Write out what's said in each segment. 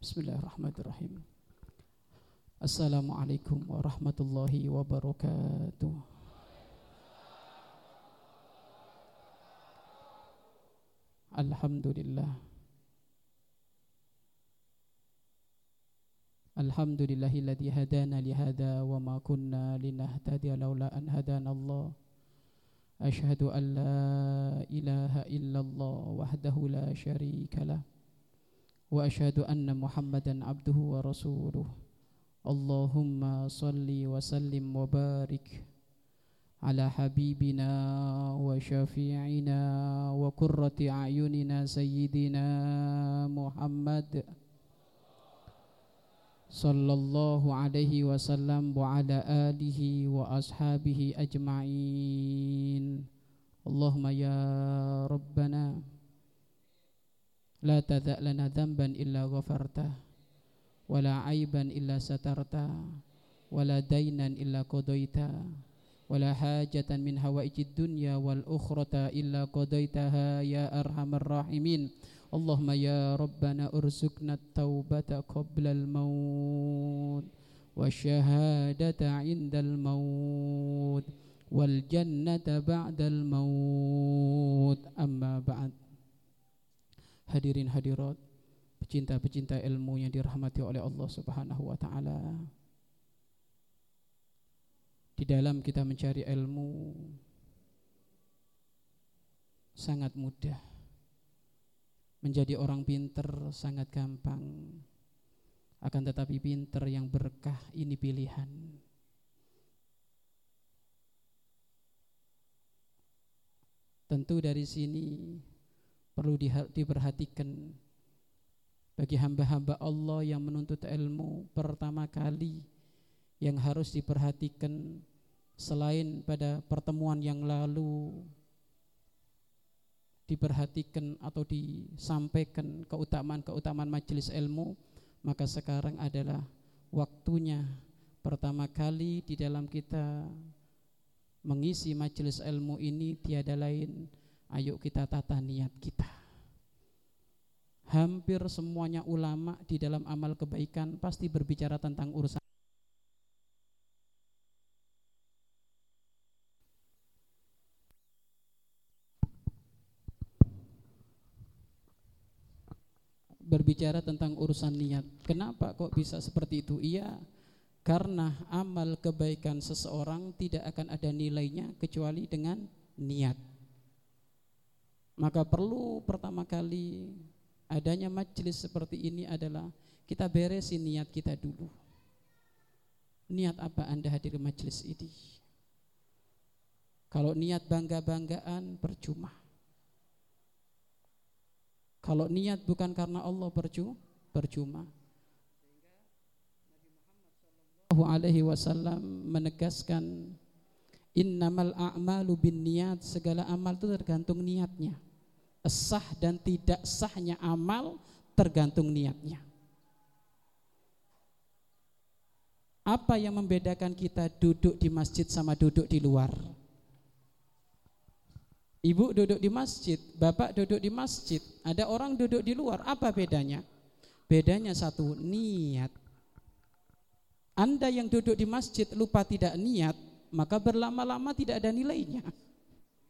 Bismillahirrahmanirrahim. Assalamualaikum warahmatullahi wabarakatuh. Alhamdulillah. Alhamdulillahilladzi hadana li hadza wa ma kunna linahtadiya laula an hadana Allah. Ashhadu an la ilaha illallah wahdahu la syarika lah. وأشهد أن محمدا عبده ورسوله. اللهم صل وسلم وبارك على حبيبنا وشفيعنا وقرة أعيننا سيدنا محمد صلى الله عليه وسلم وعلى آله وأصحابه أجمعين. اللهم يا ربنا لا تذأ لنا ذنبا إلا غفرته ولا عيبا إلا سترته ولا دينا إلا قضيته ولا حاجة من هوائج الدنيا والأخرة إلا قضيتها يا أرحم الراحمين. اللهم يا ربنا أرزقنا التوبة قبل الموت والشهادة عند الموت والجنة بعد الموت. أما بعد. Hadirin hadirat, pecinta-pecinta ilmu yang dirahmati oleh Allah Subhanahu wa taala. Di dalam kita mencari ilmu sangat mudah. Menjadi orang pinter sangat gampang. Akan tetapi pinter yang berkah ini pilihan. Tentu dari sini perlu diperhatikan bagi hamba-hamba Allah yang menuntut ilmu pertama kali yang harus diperhatikan selain pada pertemuan yang lalu. Diperhatikan atau disampaikan keutamaan-keutamaan majelis ilmu maka sekarang adalah waktunya pertama kali di dalam kita mengisi majelis ilmu ini tiada lain Ayo kita tata niat kita. Hampir semuanya ulama di dalam amal kebaikan pasti berbicara tentang urusan berbicara tentang urusan niat. Kenapa kok bisa seperti itu? Iya, karena amal kebaikan seseorang tidak akan ada nilainya kecuali dengan niat. Maka perlu pertama kali adanya majelis seperti ini adalah kita beresin niat kita dulu. Niat apa Anda hadir majelis ini? Kalau niat bangga-banggaan percuma. Kalau niat bukan karena Allah percuma, percuma. alaihi wasallam menegaskan innamal a'malu bin niat segala amal itu tergantung niatnya sah dan tidak sahnya amal tergantung niatnya. Apa yang membedakan kita duduk di masjid sama duduk di luar? Ibu duduk di masjid, bapak duduk di masjid, ada orang duduk di luar. Apa bedanya? Bedanya satu, niat. Anda yang duduk di masjid lupa tidak niat, maka berlama-lama tidak ada nilainya.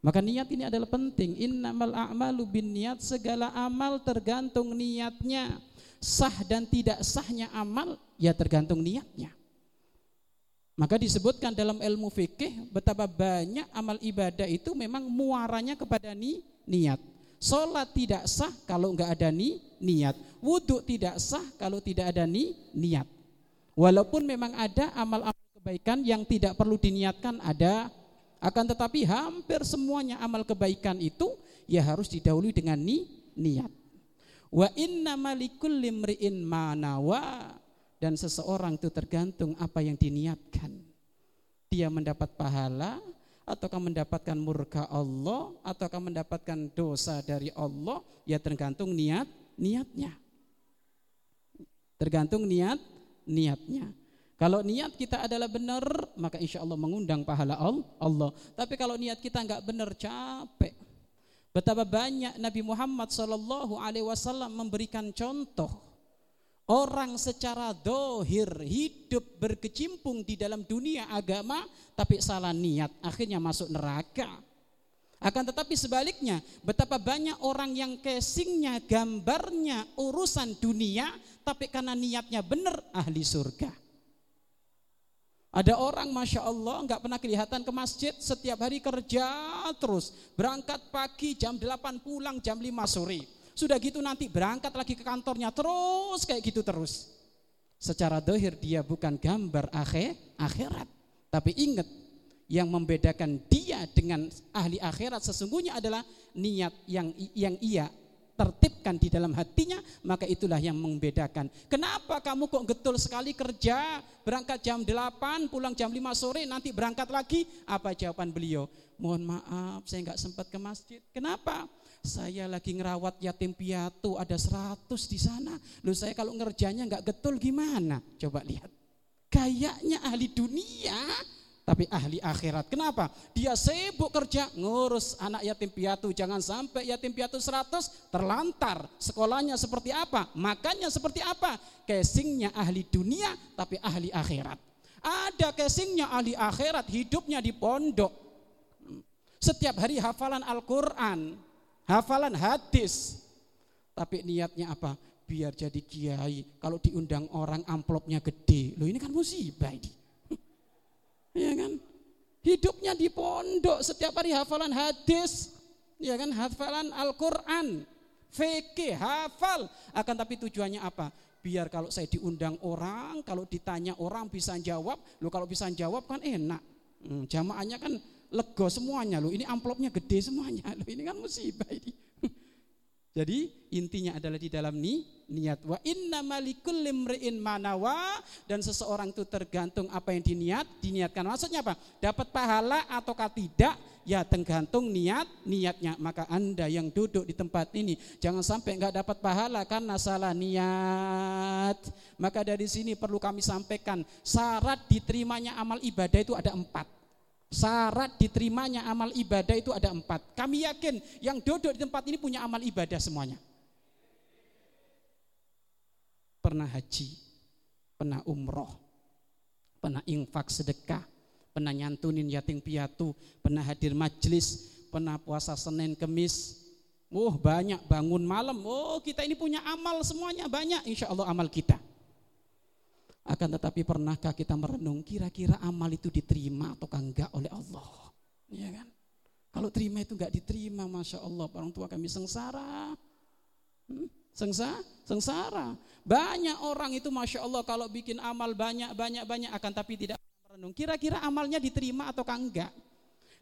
Maka niat ini adalah penting. Innamal a'malu bin niat segala amal tergantung niatnya. Sah dan tidak sahnya amal ya tergantung niatnya. Maka disebutkan dalam ilmu fikih betapa banyak amal ibadah itu memang muaranya kepada ni, niat. Sholat tidak sah kalau enggak ada ni, niat. Wudhu tidak sah kalau tidak ada ni, niat. Walaupun memang ada amal-amal kebaikan yang tidak perlu diniatkan ada akan tetapi hampir semuanya amal kebaikan itu ya harus didahului dengan ni, niat. Wa inna malikul limri'in manawa dan seseorang itu tergantung apa yang diniatkan. Dia mendapat pahala ataukah mendapatkan murka Allah ataukah mendapatkan dosa dari Allah ya tergantung niat niatnya. Tergantung niat niatnya. Kalau niat kita adalah benar, maka insya Allah mengundang pahala Allah. Tapi kalau niat kita nggak benar, capek. Betapa banyak Nabi Muhammad Shallallahu Alaihi Wasallam memberikan contoh Orang secara dohir hidup berkecimpung di dalam dunia agama tapi salah niat akhirnya masuk neraka. Akan tetapi sebaliknya betapa banyak orang yang casingnya gambarnya urusan dunia tapi karena niatnya benar ahli surga. Ada orang Masya Allah nggak pernah kelihatan ke masjid setiap hari kerja terus. Berangkat pagi jam 8 pulang jam 5 sore. Sudah gitu nanti berangkat lagi ke kantornya terus kayak gitu terus. Secara dohir dia bukan gambar akhir, akhirat. Tapi ingat yang membedakan dia dengan ahli akhirat sesungguhnya adalah niat yang yang ia tertibkan di dalam hatinya, maka itulah yang membedakan. Kenapa kamu kok getol sekali kerja, berangkat jam 8, pulang jam 5 sore, nanti berangkat lagi? Apa jawaban beliau? Mohon maaf, saya nggak sempat ke masjid. Kenapa? Saya lagi ngerawat yatim piatu ada seratus di sana. Loh saya kalau ngerjanya nggak getul gimana? Coba lihat. Kayaknya ahli dunia tapi ahli akhirat. Kenapa? Dia sibuk kerja ngurus anak yatim piatu. Jangan sampai yatim piatu seratus terlantar. Sekolahnya seperti apa? Makannya seperti apa? Casingnya ahli dunia tapi ahli akhirat. Ada casingnya ahli akhirat, hidupnya di pondok. Setiap hari hafalan Al-Quran hafalan hadis. Tapi niatnya apa? Biar jadi kiai. Kalau diundang orang amplopnya gede. Loh ini kan musibah ini. Ya kan? Hidupnya di pondok setiap hari hafalan hadis. Ya kan? Hafalan Al-Quran. VK, hafal. Akan tapi tujuannya apa? Biar kalau saya diundang orang, kalau ditanya orang bisa jawab. Loh kalau bisa jawab kan enak. Hmm, jamaahnya kan lego semuanya loh. Ini amplopnya gede semuanya loh. Ini kan musibah ini. Jadi intinya adalah di dalam ni, niat wa inna malikul limriin manawa dan seseorang itu tergantung apa yang diniat, diniatkan. Maksudnya apa? Dapat pahala ataukah tidak? Ya tergantung niat, niatnya. Maka Anda yang duduk di tempat ini jangan sampai nggak dapat pahala karena salah niat. Maka dari sini perlu kami sampaikan syarat diterimanya amal ibadah itu ada empat. Syarat diterimanya amal ibadah itu ada empat. Kami yakin yang duduk di tempat ini punya amal ibadah semuanya. Pernah haji, pernah umroh, pernah infak sedekah, pernah nyantunin yatim piatu, pernah hadir majelis, pernah puasa Senin Kemis. Oh banyak bangun malam. Oh kita ini punya amal semuanya banyak. Insya Allah amal kita. Akan tetapi pernahkah kita merenung kira-kira amal itu diterima atau enggak oleh Allah? Ya kan? Kalau terima itu enggak diterima, masya Allah, orang tua kami sengsara. Hmm? Sengsara, sengsara. Banyak orang itu masya Allah kalau bikin amal banyak, banyak, banyak akan tapi tidak merenung. Kira-kira amalnya diterima atau enggak?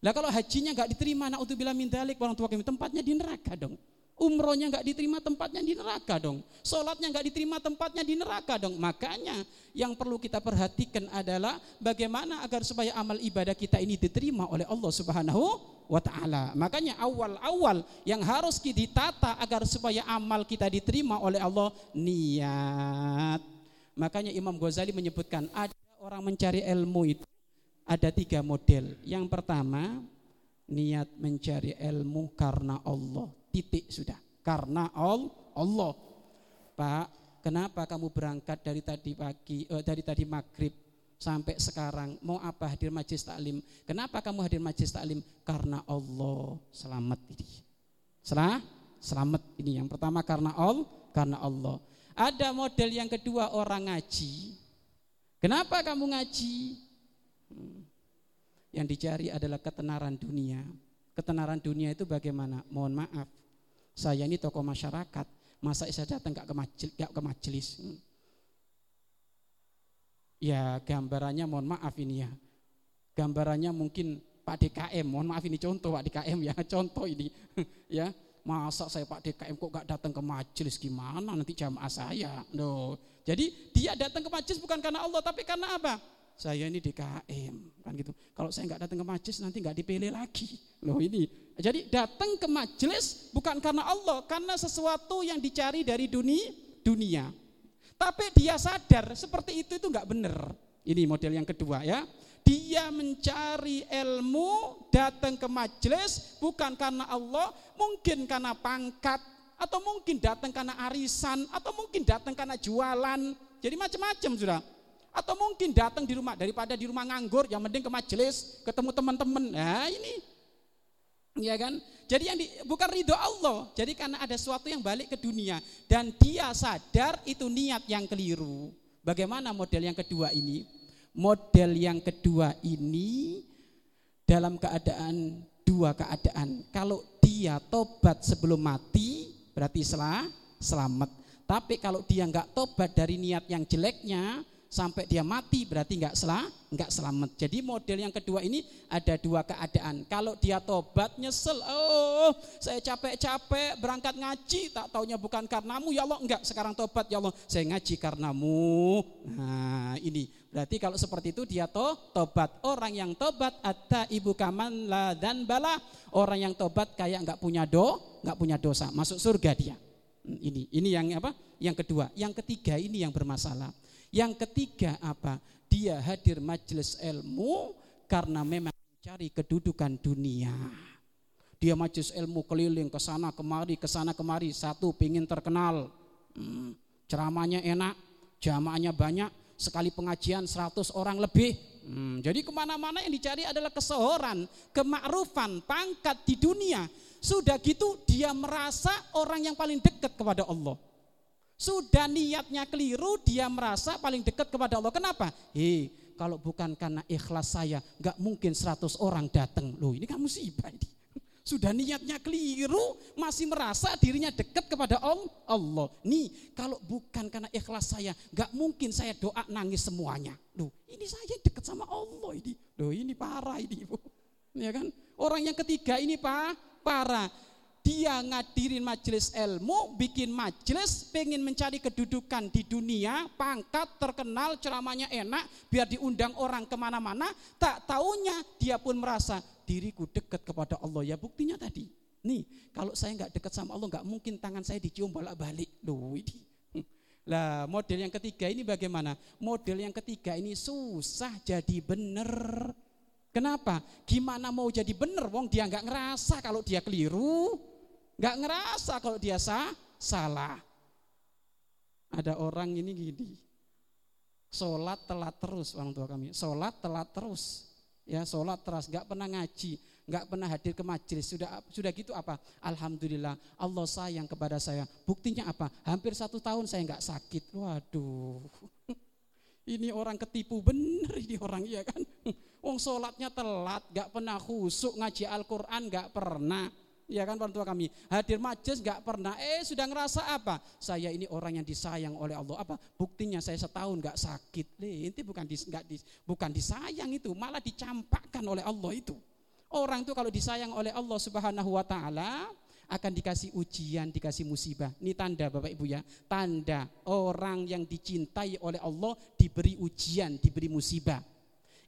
Lah kalau hajinya enggak diterima, naudzubillah min dalik, orang tua kami tempatnya di neraka dong. Umrohnya nggak diterima tempatnya di neraka dong. Sholatnya nggak diterima tempatnya di neraka dong. Makanya yang perlu kita perhatikan adalah bagaimana agar supaya amal ibadah kita ini diterima oleh Allah Subhanahu wa taala. Makanya awal-awal yang harus ditata agar supaya amal kita diterima oleh Allah niat. Makanya Imam Ghazali menyebutkan ada orang mencari ilmu itu ada tiga model. Yang pertama niat mencari ilmu karena Allah titik sudah. Karena Allah. Pak, kenapa kamu berangkat dari tadi pagi, eh, dari tadi maghrib sampai sekarang mau apa hadir majlis taklim? Kenapa kamu hadir majlis taklim? Karena Allah selamat ini. Selah, selamat ini yang pertama karena Allah, karena Allah. Ada model yang kedua orang ngaji. Kenapa kamu ngaji? Hmm. Yang dicari adalah ketenaran dunia. Ketenaran dunia itu bagaimana? Mohon maaf, saya ini tokoh masyarakat, masa saya datang gak ke majelis, gak ke majelis. Hmm. Ya gambarannya mohon maaf ini ya. Gambarannya mungkin Pak DKM, mohon maaf ini contoh Pak DKM ya, contoh ini ya. Masa saya Pak DKM kok gak datang ke majelis gimana nanti jamaah saya. No. Jadi dia datang ke majelis bukan karena Allah tapi karena apa? Saya ini DKM kan gitu. Kalau saya nggak datang ke majelis nanti nggak dipilih lagi. Loh ini. Jadi datang ke majelis bukan karena Allah, karena sesuatu yang dicari dari dunia, dunia. Tapi dia sadar seperti itu itu nggak benar. Ini model yang kedua ya. Dia mencari ilmu, datang ke majelis bukan karena Allah, mungkin karena pangkat, atau mungkin datang karena arisan, atau mungkin datang karena jualan. Jadi macam-macam sudah. Atau mungkin datang di rumah daripada di rumah nganggur, yang mending ke majelis, ketemu teman-teman. Nah ini, ya kan? Jadi yang di, bukan ridho Allah. Jadi karena ada sesuatu yang balik ke dunia dan dia sadar itu niat yang keliru. Bagaimana model yang kedua ini? Model yang kedua ini dalam keadaan dua keadaan. Kalau dia tobat sebelum mati, berarti selah, selamat. Tapi kalau dia nggak tobat dari niat yang jeleknya, sampai dia mati berarti nggak selah nggak selamat. Jadi model yang kedua ini ada dua keadaan. Kalau dia tobat nyesel, oh saya capek-capek berangkat ngaji, tak taunya bukan karenamu ya Allah enggak. Sekarang tobat ya Allah, saya ngaji karenamu. Nah ini berarti kalau seperti itu dia to tobat. Orang yang tobat ada ibu kaman la dan bala. Orang yang tobat kayak nggak punya do, nggak punya dosa, masuk surga dia. Hmm, ini ini yang apa? Yang kedua. Yang ketiga ini yang bermasalah yang ketiga apa? Dia hadir majelis ilmu karena memang mencari kedudukan dunia. Dia majelis ilmu keliling ke sana kemari, ke sana kemari. Satu, pingin terkenal. Hmm, ceramahnya enak, jamaahnya banyak, sekali pengajian 100 orang lebih. Hmm, jadi ke mana-mana yang dicari adalah kesohoran, kemakrufan, pangkat di dunia. Sudah gitu dia merasa orang yang paling dekat kepada Allah. Sudah niatnya keliru, dia merasa paling dekat kepada Allah. Kenapa? Hei, kalau bukan karena ikhlas saya, nggak mungkin 100 orang datang. Loh, ini kan musibah ini. Sudah niatnya keliru, masih merasa dirinya dekat kepada Allah. Nih, kalau bukan karena ikhlas saya, nggak mungkin saya doa nangis semuanya. Loh, ini saya dekat sama Allah ini. Loh, ini parah ini, Bu. Ya kan? Orang yang ketiga ini, Pak, parah dia ngadirin majelis ilmu, bikin majelis, pengen mencari kedudukan di dunia, pangkat, terkenal, ceramahnya enak, biar diundang orang ke mana-mana, tak taunya dia pun merasa diriku dekat kepada Allah. Ya buktinya tadi, nih kalau saya nggak dekat sama Allah, nggak mungkin tangan saya dicium bolak-balik. Loh ini. Lah model yang ketiga ini bagaimana? Model yang ketiga ini susah jadi bener. Kenapa? Gimana mau jadi bener? Wong dia nggak ngerasa kalau dia keliru. Nggak ngerasa kalau dia sah, salah. Ada orang ini gini, sholat telat terus orang tua kami, sholat telat terus, ya sholat terus, nggak pernah ngaji, nggak pernah hadir ke majelis, sudah sudah gitu apa? Alhamdulillah Allah sayang kepada saya. Buktinya apa? Hampir satu tahun saya nggak sakit. Waduh, ini orang ketipu bener ini orang iya kan? Wong sholatnya telat, nggak pernah khusuk ngaji Al-Quran nggak pernah ya kan orang tua kami? Hadir majelis nggak pernah. Eh sudah ngerasa apa? Saya ini orang yang disayang oleh Allah. Apa? Buktinya saya setahun nggak sakit. Le ini bukan dis, gak dis, bukan disayang itu malah dicampakkan oleh Allah itu. Orang itu kalau disayang oleh Allah Subhanahu Wa Taala akan dikasih ujian, dikasih musibah. Ini tanda Bapak Ibu ya, tanda orang yang dicintai oleh Allah diberi ujian, diberi musibah.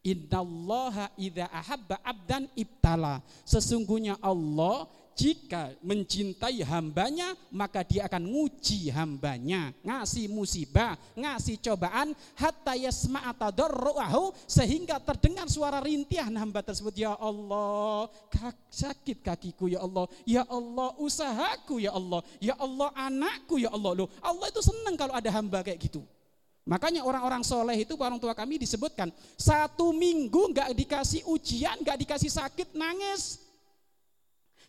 Innallaha idza ahabba abdan ibtala. Sesungguhnya Allah jika mencintai hambanya maka dia akan nguji hambanya. Ngasih musibah ngasih cobaan hatta yasma'a tadarruahu sehingga terdengar suara rintihan hamba tersebut. Ya Allah sakit kakiku ya Allah. Ya Allah usahaku ya Allah. Ya Allah anakku ya Allah. Loh Allah itu senang kalau ada hamba kayak gitu. Makanya orang-orang soleh itu orang tua kami disebutkan satu minggu nggak dikasih ujian, nggak dikasih sakit, nangis.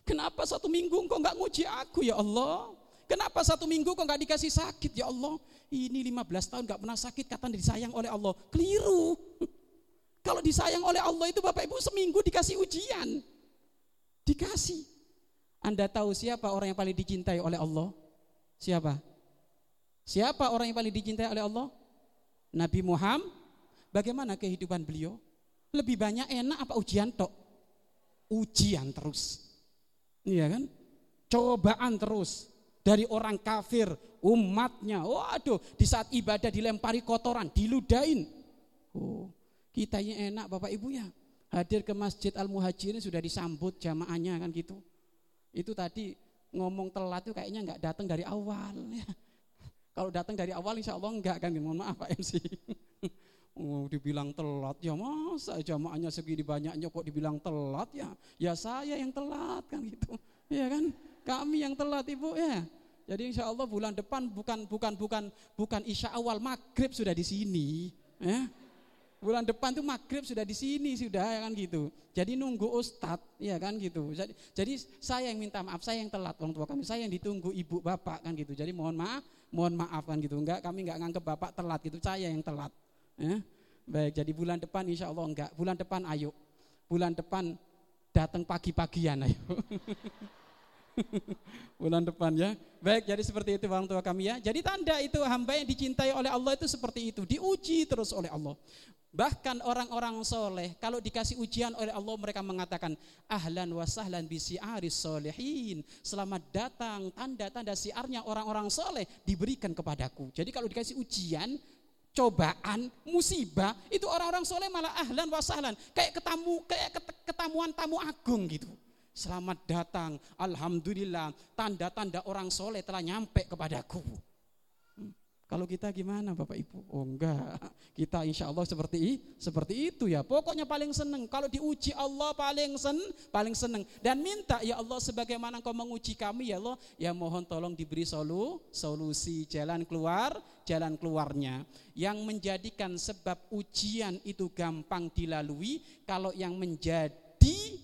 Kenapa satu minggu kok nggak nguji aku ya Allah? Kenapa satu minggu kok nggak dikasih sakit ya Allah? Ini 15 tahun nggak pernah sakit, kata disayang oleh Allah. Keliru. Kalau disayang oleh Allah itu Bapak Ibu seminggu dikasih ujian. Dikasih. Anda tahu siapa orang yang paling dicintai oleh Allah? Siapa? Siapa orang yang paling dicintai oleh Allah? Nabi Muhammad. Bagaimana kehidupan beliau? Lebih banyak enak apa ujian tok? Ujian terus. Iya kan? Cobaan terus dari orang kafir, umatnya. Waduh, di saat ibadah dilempari kotoran, diludain. Oh, kita ini enak Bapak Ibu ya. Hadir ke Masjid Al-Muhajirin sudah disambut jamaahnya kan gitu. Itu tadi ngomong telat itu kayaknya nggak datang dari awal ya. Kalau datang dari awal insya Allah enggak kan, mohon maaf Pak MC. Oh, dibilang telat ya masa jamaahnya segini banyaknya kok dibilang telat ya? Ya saya yang telat kan gitu. Ya kan? Kami yang telat Ibu ya. Jadi insya Allah bulan depan bukan bukan bukan bukan isya awal maghrib sudah di sini. Ya. Bulan depan tuh maghrib sudah di sini sudah ya kan gitu. Jadi nunggu ustadz ya kan gitu. Jadi, jadi saya yang minta maaf, saya yang telat orang tua kami, saya yang ditunggu ibu bapak kan gitu. Jadi mohon maaf, mohon maaf kan gitu. Enggak kami enggak nganggep bapak telat gitu, saya yang telat. Ya. Baik, jadi bulan depan insya Allah enggak. Bulan depan ayo. Bulan depan datang pagi-pagian ayo. bulan depan ya. Baik, jadi seperti itu orang tua kami ya. Jadi tanda itu hamba yang dicintai oleh Allah itu seperti itu, diuji terus oleh Allah. Bahkan orang-orang soleh, kalau dikasih ujian oleh Allah mereka mengatakan, ahlan wa sahlan bisi'aris solehin. Selamat datang, tanda-tanda siarnya orang-orang soleh diberikan kepadaku. Jadi kalau dikasih ujian, cobaan, musibah, itu orang-orang soleh malah ahlan wa sahlan. Kayak ketemu, kayak ketamuan tamu agung gitu. Selamat datang, Alhamdulillah, tanda-tanda orang soleh telah nyampe kepadaku. Kalau kita gimana Bapak Ibu? Oh enggak, kita insya Allah seperti seperti itu ya. Pokoknya paling seneng. Kalau diuji Allah paling sen, paling seneng. Dan minta ya Allah sebagaimana Kau menguji kami ya Allah, ya mohon tolong diberi solu, solusi jalan keluar, jalan keluarnya. Yang menjadikan sebab ujian itu gampang dilalui, kalau yang menjadi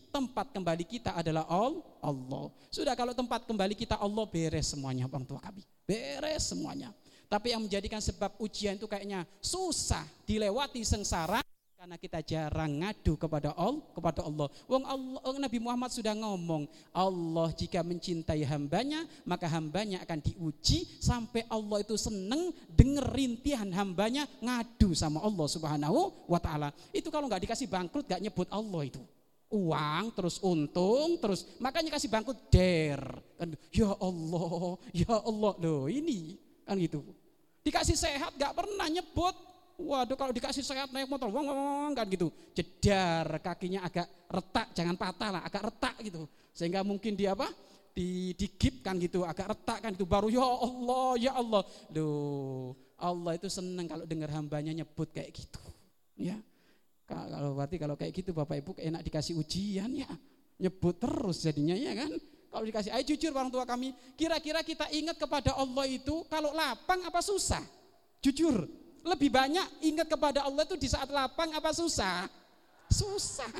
tempat kembali kita adalah Allah. Sudah kalau tempat kembali kita Allah beres semuanya orang tua kami. Beres semuanya. Tapi yang menjadikan sebab ujian itu kayaknya susah dilewati sengsara karena kita jarang ngadu kepada Allah, kepada Allah. Wong Allah, Nabi Muhammad sudah ngomong, Allah jika mencintai hambanya, maka hambanya akan diuji sampai Allah itu seneng denger rintihan hambanya ngadu sama Allah Subhanahu wa taala. Itu kalau nggak dikasih bangkrut nggak nyebut Allah itu. Uang terus untung terus makanya kasih bangkrut der. Kan, ya Allah, ya Allah loh ini kan gitu. Dikasih sehat gak pernah nyebut. Waduh kalau dikasih sehat naik motor, wong, wong, kan gitu. Jedar kakinya agak retak, jangan patah lah, agak retak gitu. Sehingga mungkin dia apa? Di digip kan gitu, agak retak kan itu baru ya Allah, ya Allah. Loh, Allah itu senang kalau dengar hambanya nyebut kayak gitu. Ya. Kalau berarti kalau kayak gitu Bapak Ibu enak dikasih ujian ya. Nyebut terus jadinya ya kan. Kalau dikasih, ayo jujur orang tua kami, kira-kira kita ingat kepada Allah itu kalau lapang apa susah? Jujur, lebih banyak ingat kepada Allah itu di saat lapang apa susah? Susah.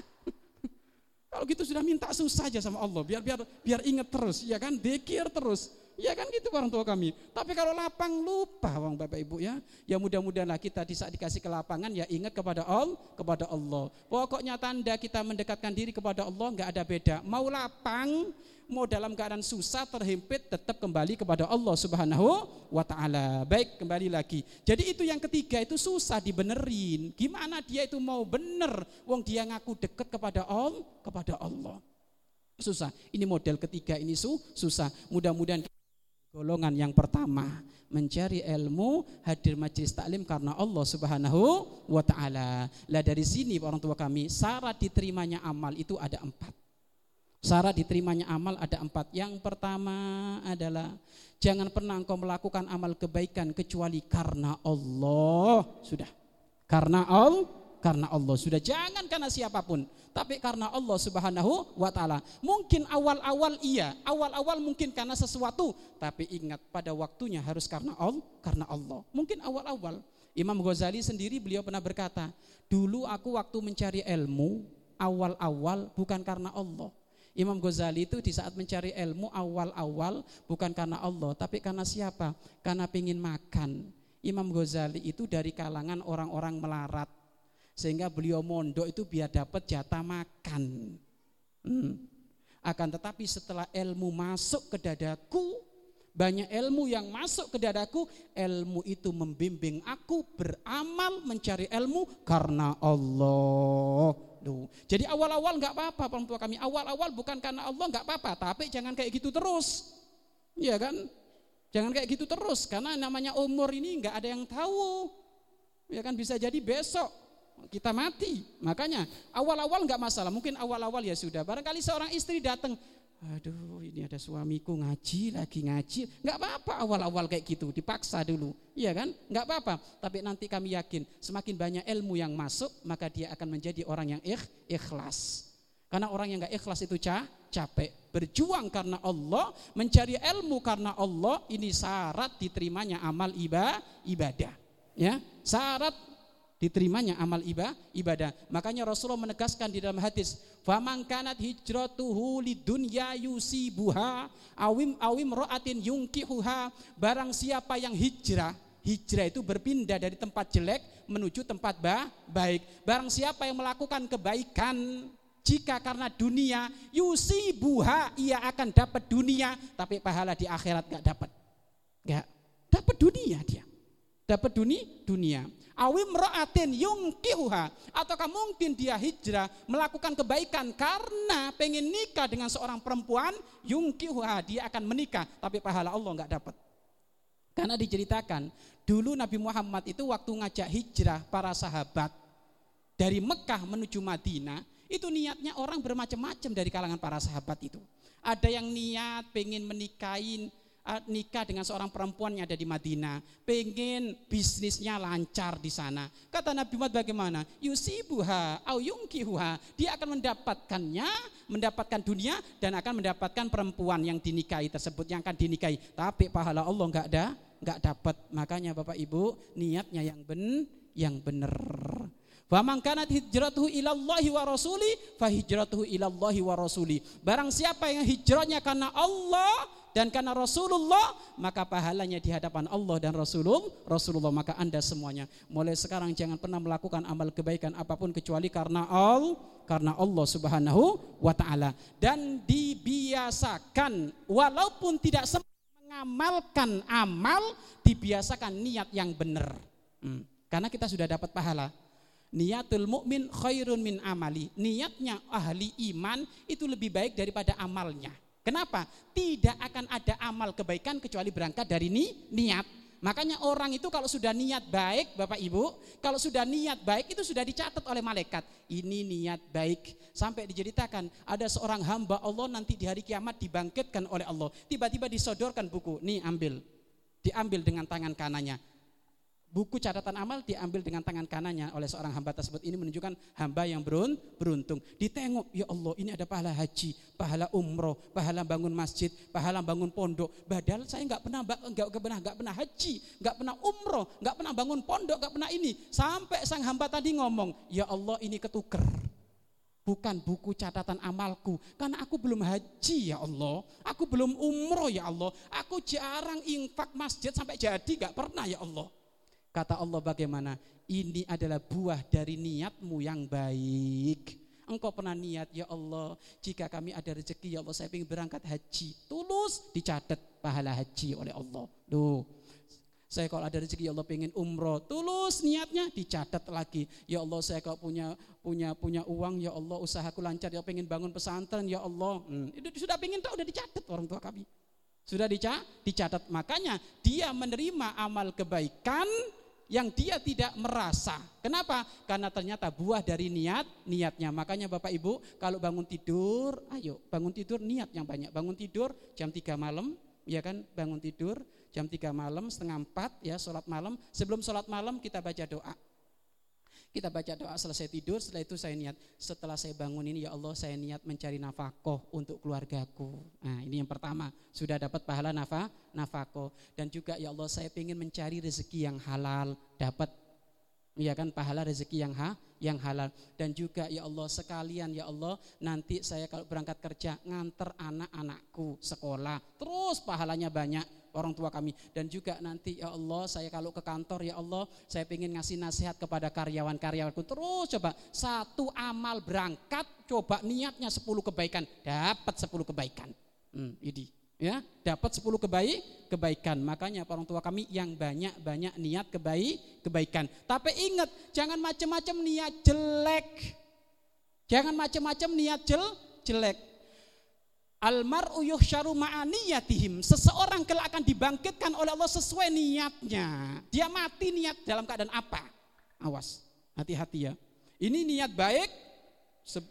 kalau gitu sudah minta susah aja sama Allah, biar biar biar ingat terus, ya kan? Dekir terus. Ya kan gitu orang tua kami. Tapi kalau lapang lupa wong Bapak Ibu ya. Ya mudah-mudahanlah kita di saat dikasih kelapangan ya ingat kepada Allah, kepada Allah. Pokoknya tanda kita mendekatkan diri kepada Allah nggak ada beda. Mau lapang, mau dalam keadaan susah terhimpit tetap kembali kepada Allah Subhanahu wa taala. Baik, kembali lagi. Jadi itu yang ketiga itu susah dibenerin. Gimana dia itu mau bener wong dia ngaku dekat kepada Allah, kepada Allah. Susah. Ini model ketiga ini su susah. Mudah-mudahan golongan yang pertama mencari ilmu hadir majelis taklim karena Allah Subhanahu wa taala. Lah dari sini orang tua kami syarat diterimanya amal itu ada empat. Syarat diterimanya amal ada empat. Yang pertama adalah jangan pernah engkau melakukan amal kebaikan kecuali karena Allah. Sudah. Karena Allah, karena Allah. Sudah jangan karena siapa pun, tapi karena Allah Subhanahu wa taala. Mungkin awal-awal iya, awal-awal mungkin karena sesuatu, tapi ingat pada waktunya harus karena Allah, karena Allah. Mungkin awal-awal. Imam Ghazali sendiri beliau pernah berkata, "Dulu aku waktu mencari ilmu awal-awal bukan karena Allah, Imam Ghazali itu di saat mencari ilmu awal-awal bukan karena Allah, tapi karena siapa? Karena ingin makan. Imam Ghazali itu dari kalangan orang-orang melarat. Sehingga beliau mondok itu biar dapat jatah makan. Hmm. Akan tetapi setelah ilmu masuk ke dadaku, banyak ilmu yang masuk ke dadaku, ilmu itu membimbing aku beramal mencari ilmu karena Allah. Duh. Jadi awal-awal nggak apa-apa orang tua kami. Awal-awal bukan karena Allah nggak apa-apa, tapi jangan kayak gitu terus. Iya kan? Jangan kayak gitu terus karena namanya umur ini nggak ada yang tahu. Ya kan bisa jadi besok kita mati. Makanya awal-awal nggak masalah. Mungkin awal-awal ya sudah. Barangkali seorang istri datang, Aduh ini ada suamiku ngaji lagi ngaji. Nggak apa-apa awal-awal kayak gitu, dipaksa dulu. Iya kan? Nggak apa-apa. Tapi nanti kami yakin semakin banyak ilmu yang masuk, maka dia akan menjadi orang yang ikh, ikhlas. Karena orang yang nggak ikhlas itu cah, capek. Berjuang karena Allah, mencari ilmu karena Allah, ini syarat diterimanya amal ibadah. Ya, syarat diterimanya amal ibadah ibadah. Makanya Rasulullah menegaskan di dalam hadis faman kanat hijratuhu lidunya yusibuha awim awim ro'atin yungkihuha. Barang siapa yang hijrah hijrah itu berpindah dari tempat jelek menuju tempat ba baik. Barang siapa yang melakukan kebaikan jika karena dunia yusibuha ia akan dapat dunia tapi pahala di akhirat gak dapat. Gak dapat dunia dia dapat dunia dunia. Awim ro'atin yungkihuha ataukah mungkin dia hijrah melakukan kebaikan karena pengen nikah dengan seorang perempuan? Yungkihuha dia akan menikah tapi pahala Allah nggak dapat karena diceritakan dulu Nabi Muhammad itu waktu ngajak hijrah para sahabat dari Mekah menuju Madinah itu niatnya orang bermacam-macam dari kalangan para sahabat itu. Ada yang niat pengen menikahin nikah dengan seorang perempuan yang ada di Madinah, pengen bisnisnya lancar di sana. Kata Nabi Muhammad bagaimana? Yusibuha au yungkihuha. Dia akan mendapatkannya, mendapatkan dunia dan akan mendapatkan perempuan yang dinikahi tersebut yang akan dinikahi. Tapi pahala Allah enggak ada, enggak dapat. Makanya Bapak Ibu niatnya yang ben yang benar. Wa man hijratuhu ilallahi wa rasuli fa hijratuhu. Barang siapa yang hijrahnya karena Allah dan karena Rasulullah maka pahalanya di hadapan Allah dan Rasulullah Rasulullah maka Anda semuanya mulai sekarang jangan pernah melakukan amal kebaikan apa pun kecuali karena Allah karena Allah Subhanahu wa taala dan dibiasakan walaupun tidak mengamalkan amal dibiasakan niat yang benar hmm. karena kita sudah dapat pahala Niatul mukmin khairun min amali. Niatnya ahli iman itu lebih baik daripada amalnya. Kenapa? Tidak akan ada amal kebaikan kecuali berangkat dari ni, niat. Makanya orang itu kalau sudah niat baik, Bapak Ibu, kalau sudah niat baik itu sudah dicatat oleh malaikat. Ini niat baik. Sampai diceritakan ada seorang hamba Allah nanti di hari kiamat dibangkitkan oleh Allah. Tiba-tiba disodorkan buku, nih ambil. Diambil dengan tangan kanannya buku catatan amal diambil dengan tangan kanannya oleh seorang hamba tersebut. Ini menunjukkan hamba yang beruntung. Ditengok ya Allah ini ada pahala haji pahala umroh pahala bangun masjid pahala bangun pondok. Padahal saya nggak pernah nggak pernah nggak pernah haji nggak pernah umroh nggak pernah bangun pondok nggak pernah ini. Sampai sang hamba tadi ngomong ya Allah ini ketuker. Bukan buku catatan amalku. Karena aku belum haji ya Allah. Aku belum umroh ya Allah. Aku jarang infak masjid sampai jadi nggak pernah ya Allah Kata Allah bagaimana? Ini adalah buah dari niatmu yang baik. Engkau pernah niat, ya Allah, jika kami ada rezeki, ya Allah, saya ingin berangkat haji. Tulus dicatat pahala haji oleh Allah. Tuh, saya kalau ada rezeki ya Allah pengen umroh, tulus niatnya dicatat lagi. Ya Allah saya kalau punya punya punya uang ya Allah usahaku lancar ya pengen bangun pesantren ya Allah. Hmm, itu sudah pengen tahu udah dicatat orang tua kami. Sudah dicatat. Makanya dia menerima amal kebaikan yang dia tidak merasa. Kenapa? Karena ternyata buah dari niat, niatnya. Makanya Bapak Ibu, kalau bangun tidur, ayo bangun tidur niat yang banyak. Bangun tidur jam 3 malam, ya kan? Bangun tidur jam 3 malam, setengah 4 ya, sholat malam. Sebelum sholat malam kita baca doa. Kita baca doa selesai tidur, setelah itu saya niat, setelah saya bangun ini ya Allah saya niat mencari nafkah untuk keluargaku. Nah ini yang pertama, sudah dapat pahala nafkah, nafkah. Dan juga ya Allah saya ingin mencari rezeki yang halal, dapat ya kan pahala rezeki yang ha, yang halal. Dan juga ya Allah sekalian ya Allah nanti saya kalau berangkat kerja nganter anak-anakku sekolah. Terus pahalanya banyak orang tua kami. Dan juga nanti ya Allah saya kalau ke kantor ya Allah saya ingin ngasih nasihat kepada karyawan-karyawanku. Terus coba satu amal berangkat coba niatnya 10 kebaikan. Dapat 10 kebaikan. Hmm, ini ya dapat 10 kebaik kebaikan. Makanya orang tua kami yang banyak-banyak niat kebaik kebaikan. Tapi ingat jangan macam-macam niat jelek. Jangan macam-macam niat jel jelek Almar'u yuhsyaru ma'aniyatihim. Seseorang kelak akan dibangkitkan oleh Allah sesuai niatnya. Dia mati niat dalam keadaan apa? Awas, hati-hati ya. Ini niat baik,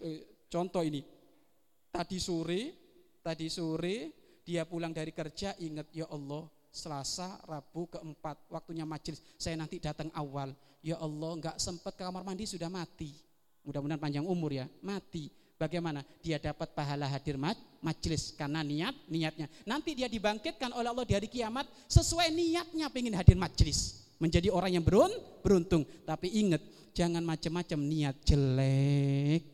eh, contoh ini. Tadi sore, tadi sore dia pulang dari kerja ingat ya Allah Selasa, Rabu, keempat, waktunya majelis. Saya nanti datang awal. Ya Allah, nggak sempat ke kamar mandi sudah mati. Mudah-mudahan panjang umur ya, mati Bagaimana? Dia dapat pahala hadir majelis karena niat niatnya. Nanti dia dibangkitkan oleh Allah di hari kiamat sesuai niatnya pengen hadir majelis. Menjadi orang yang berun, beruntung. Tapi ingat, jangan macam-macam niat jelek.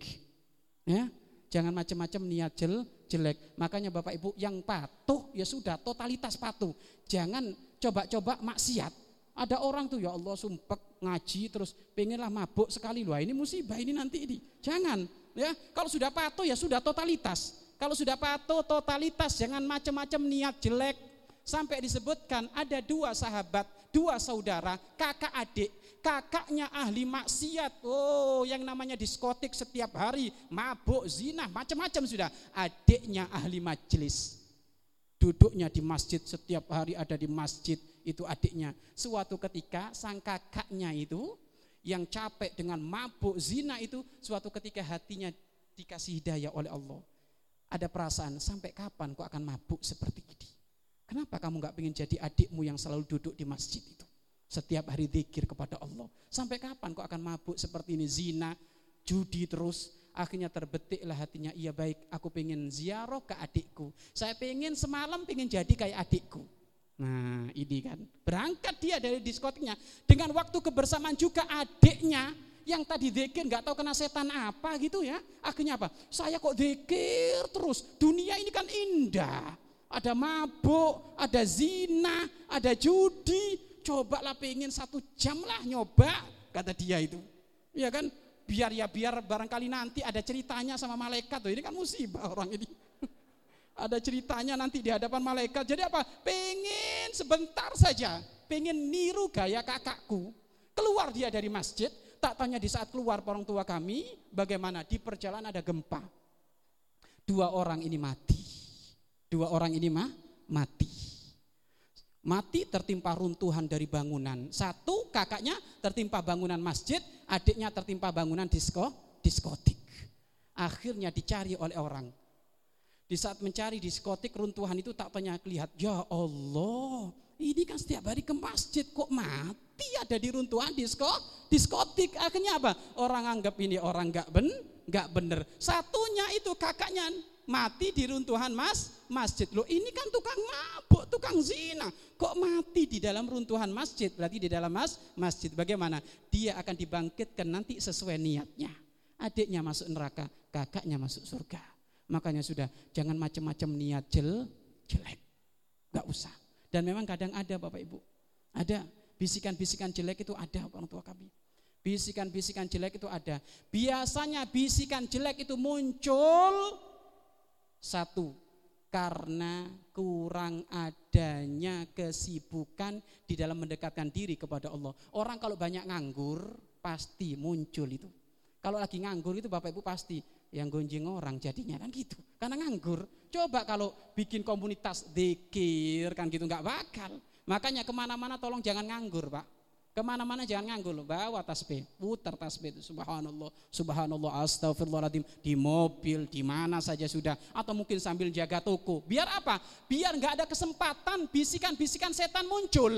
Ya, jangan macam-macam niat jel, jelek. Makanya Bapak Ibu yang patuh ya sudah totalitas patuh. Jangan coba-coba maksiat. Ada orang tuh ya Allah sumpek ngaji terus pengenlah mabuk sekali loh. Ini musibah ini nanti ini. Jangan Ya, kalau sudah patuh ya sudah totalitas. Kalau sudah patuh totalitas, jangan macam-macam niat jelek. Sampai disebutkan ada dua sahabat, dua saudara, kakak adik. Kakaknya ahli maksiat. Oh, yang namanya diskotik setiap hari, mabuk, zina, macam-macam sudah. Adiknya ahli majelis. Duduknya di masjid setiap hari ada di masjid itu adiknya. Suatu ketika sang kakaknya itu yang capek dengan mabuk zina itu suatu ketika hatinya dikasih hidayah oleh Allah. Ada perasaan sampai kapan kau akan mabuk seperti ini? Kenapa kamu nggak ingin jadi adikmu yang selalu duduk di masjid itu? Setiap hari zikir kepada Allah. Sampai kapan kau akan mabuk seperti ini? Zina, judi terus. Akhirnya terbetiklah hatinya, iya baik aku pengen ziarah ke adikku. Saya pengen semalam pengen jadi kayak adikku. Nah ini kan. Berangkat dia dari diskotiknya. Dengan waktu kebersamaan juga adiknya yang tadi dekir nggak tahu kena setan apa gitu ya. Akhirnya apa? Saya kok dekir terus. Dunia ini kan indah. Ada mabuk ada zina ada judi. Cobalah pengen satu jam lah nyoba kata dia itu. Ya kan? Biar ya biar barangkali nanti ada ceritanya sama malaikat. Tuh ini kan musibah orang ini. Ada ceritanya nanti di hadapan malaikat. Jadi apa? Pengen sebentar saja, pengen niru gaya kakakku. Keluar dia dari masjid, tak tanya di saat keluar orang tua kami, bagaimana di perjalanan ada gempa. Dua orang ini mati. Dua orang ini mah mati. Mati tertimpa runtuhan dari bangunan. Satu kakaknya tertimpa bangunan masjid, adiknya tertimpa bangunan disko, diskotik. Akhirnya dicari oleh orang di saat mencari diskotik runtuhan itu tak tanya lihat, ya Allah, ini kan setiap hari ke masjid kok mati ada di runtuhan disko, diskotik. Akhirnya apa? Orang anggap ini orang nggak ben, nggak bener. Satunya itu kakaknya mati di runtuhan mas masjid. Loh ini kan tukang mabuk, tukang zina. Kok mati di dalam runtuhan masjid? Berarti di dalam mas masjid. Bagaimana? Dia akan dibangkitkan nanti sesuai niatnya. Adiknya masuk neraka, kakaknya masuk surga. Makanya sudah jangan macam-macam niat jel, jelek. Gak usah. Dan memang kadang ada Bapak Ibu. Ada bisikan-bisikan jelek itu ada orang tua kami. Bisikan-bisikan jelek itu ada. Biasanya bisikan jelek itu muncul satu karena kurang adanya kesibukan di dalam mendekatkan diri kepada Allah. Orang kalau banyak nganggur pasti muncul itu. Kalau lagi nganggur itu Bapak Ibu pasti yang gonjing orang jadinya kan gitu. Karena nganggur. Coba kalau bikin komunitas dikir kan gitu nggak bakal. Makanya ke mana-mana tolong jangan nganggur pak. Ke mana-mana jangan nganggur, bawa tasbih, putar tasbih itu subhanallah, subhanallah, astagfirullahaladzim, di mobil, di mana saja sudah, atau mungkin sambil jaga toko. Biar apa? Biar nggak ada kesempatan bisikan-bisikan setan muncul.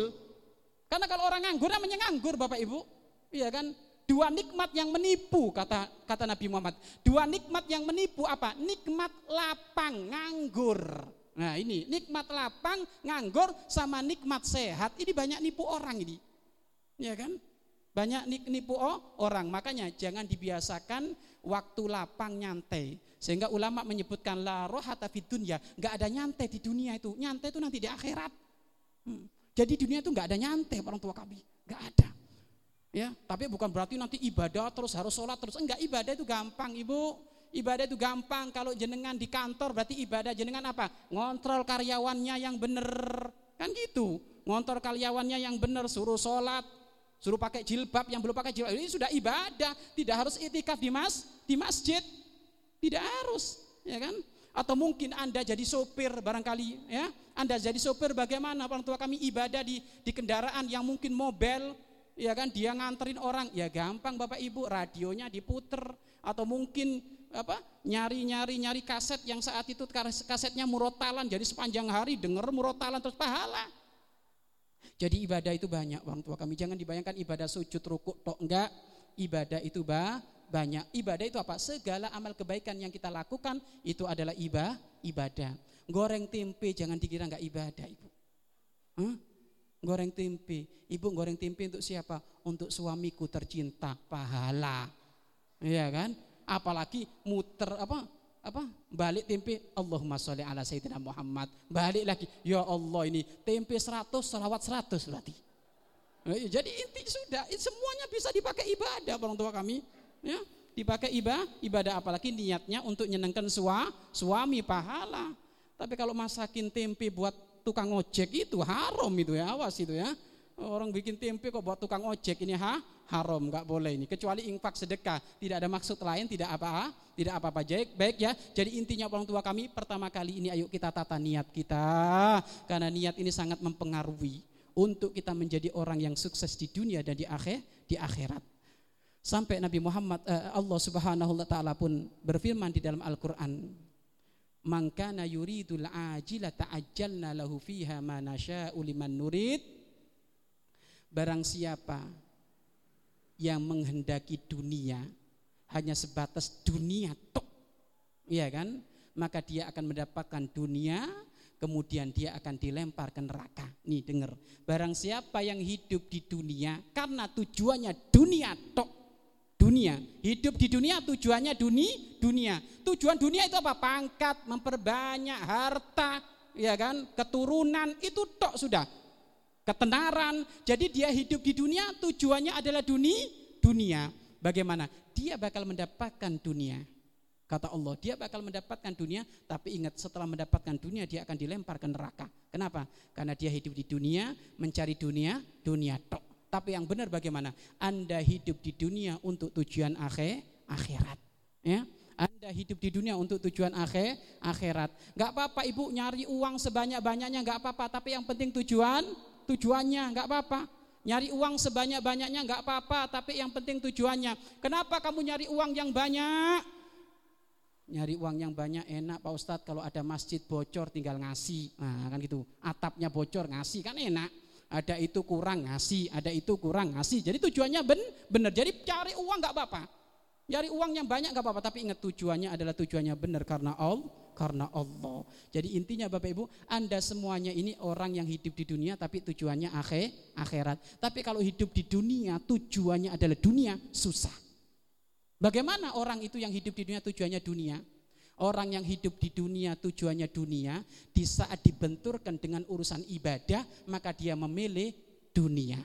Karena kalau orang nganggur namanya nganggur Bapak Ibu, iya kan? Dua nikmat yang menipu kata kata Nabi Muhammad. Dua nikmat yang menipu apa? Nikmat lapang, nganggur. Nah ini nikmat lapang, nganggur sama nikmat sehat. Ini banyak nipu orang ini. Ya kan? Banyak nipu orang. Makanya jangan dibiasakan waktu lapang nyantai. Sehingga ulama menyebutkan la rohata fid dunya. Gak ada nyantai di dunia itu. Nyantai itu nanti di akhirat. Hmm. Jadi dunia itu gak ada nyantai orang tua kami. Gak ada. Ya, tapi bukan berarti nanti ibadah terus harus sholat terus. Enggak, ibadah itu gampang, Ibu. Ibadah itu gampang. Kalau jenengan di kantor berarti ibadah jenengan apa? Ngontrol karyawannya yang benar. Kan gitu. Ngontrol karyawannya yang benar, suruh sholat, suruh pakai jilbab yang belum pakai jilbab. Ini sudah ibadah, tidak harus itikaf di mas di masjid. Tidak harus, ya kan? Atau mungkin Anda jadi sopir barangkali ya. Anda jadi sopir bagaimana orang tua kami ibadah di di kendaraan yang mungkin mobil ya kan dia nganterin orang ya gampang Bapak Ibu radionya diputer atau mungkin apa nyari-nyari nyari kaset yang saat itu kasetnya murotalan jadi sepanjang hari denger murotalan terus pahala jadi ibadah itu banyak orang tua kami jangan dibayangkan ibadah sujud rukuk tok enggak ibadah itu bah banyak. Ibadah itu apa? Segala amal kebaikan yang kita lakukan itu adalah ibadah. ibadah. Goreng tempe jangan dikira nggak ibadah, Ibu. Goreng tempe. Ibu goreng tempe untuk siapa? Untuk suamiku tercinta, pahala. Iya kan? Apalagi muter apa? Apa? Balik tempe Allahumma sholli ala sayyidina Muhammad. Balik lagi. Ya Allah ini tempe 100 salawat 100 berarti. Eh, jadi inti sudah semuanya bisa dipakai ibadah orang tua kami. Ya, dipakai ibadah, ibadah apalagi niatnya untuk nyenangkan sua, suami pahala. Tapi kalau masakin tempe buat tukang ojek itu haram itu ya, awas itu ya. Orang bikin tempe kok buat tukang ojek ini ha? haram, nggak boleh ini. Kecuali infak sedekah, tidak ada maksud lain, tidak apa, tidak apa-apa. Baik, baik ya. Jadi intinya orang tua kami pertama kali ini ayo kita tata niat kita, karena niat ini sangat mempengaruhi untuk kita menjadi orang yang sukses di dunia dan di akhir, di akhirat. Sampai Nabi Muhammad eh, Allah Subhanahu wa taala pun berfirman di dalam Al-Qur'an Man kana yuridul ajila ta'ajjalna lahu fiha ma nasya'u liman nurid. Barang siapa yang menghendaki dunia hanya sebatas dunia tok. Iya kan? Maka dia akan mendapatkan dunia kemudian dia akan dilempar ke neraka. Nih dengar. Barang siapa yang hidup di dunia karena tujuannya dunia tok dunia. Hidup di dunia tujuannya dunia, dunia. Tujuan dunia itu apa? Pangkat, memperbanyak harta, ya kan? Keturunan itu tok sudah. Ketenaran. Jadi dia hidup di dunia tujuannya adalah dunia, dunia. Bagaimana? Dia bakal mendapatkan dunia. Kata Allah, dia bakal mendapatkan dunia, tapi ingat setelah mendapatkan dunia dia akan dilempar ke neraka. Kenapa? Karena dia hidup di dunia, mencari dunia, dunia tok. Tapi yang benar bagaimana? Anda hidup di dunia untuk tujuan akhir, akhirat. Ya, anda hidup di dunia untuk tujuan akhir, akhirat. Gak apa-apa ibu nyari uang sebanyak-banyaknya gak apa-apa. Tapi yang penting tujuan, tujuannya gak apa-apa. Nyari uang sebanyak-banyaknya gak apa-apa. Tapi yang penting tujuannya. Kenapa kamu nyari uang yang banyak? Nyari uang yang banyak enak Pak Ustadz kalau ada masjid bocor tinggal ngasih. Nah kan gitu. Atapnya bocor ngasih kan enak ada itu kurang ngasih, ada itu kurang ngasih. Jadi tujuannya ben, benar. Jadi cari uang nggak apa-apa. Cari uang yang banyak nggak apa-apa, tapi ingat tujuannya adalah tujuannya benar karena Allah, karena Allah. Jadi intinya Bapak Ibu, Anda semuanya ini orang yang hidup di dunia tapi tujuannya akhir, akhirat. Tapi kalau hidup di dunia tujuannya adalah dunia, susah. Bagaimana orang itu yang hidup di dunia tujuannya dunia? Orang yang hidup di dunia tujuannya dunia, di saat dibenturkan dengan urusan ibadah, maka dia memilih dunia.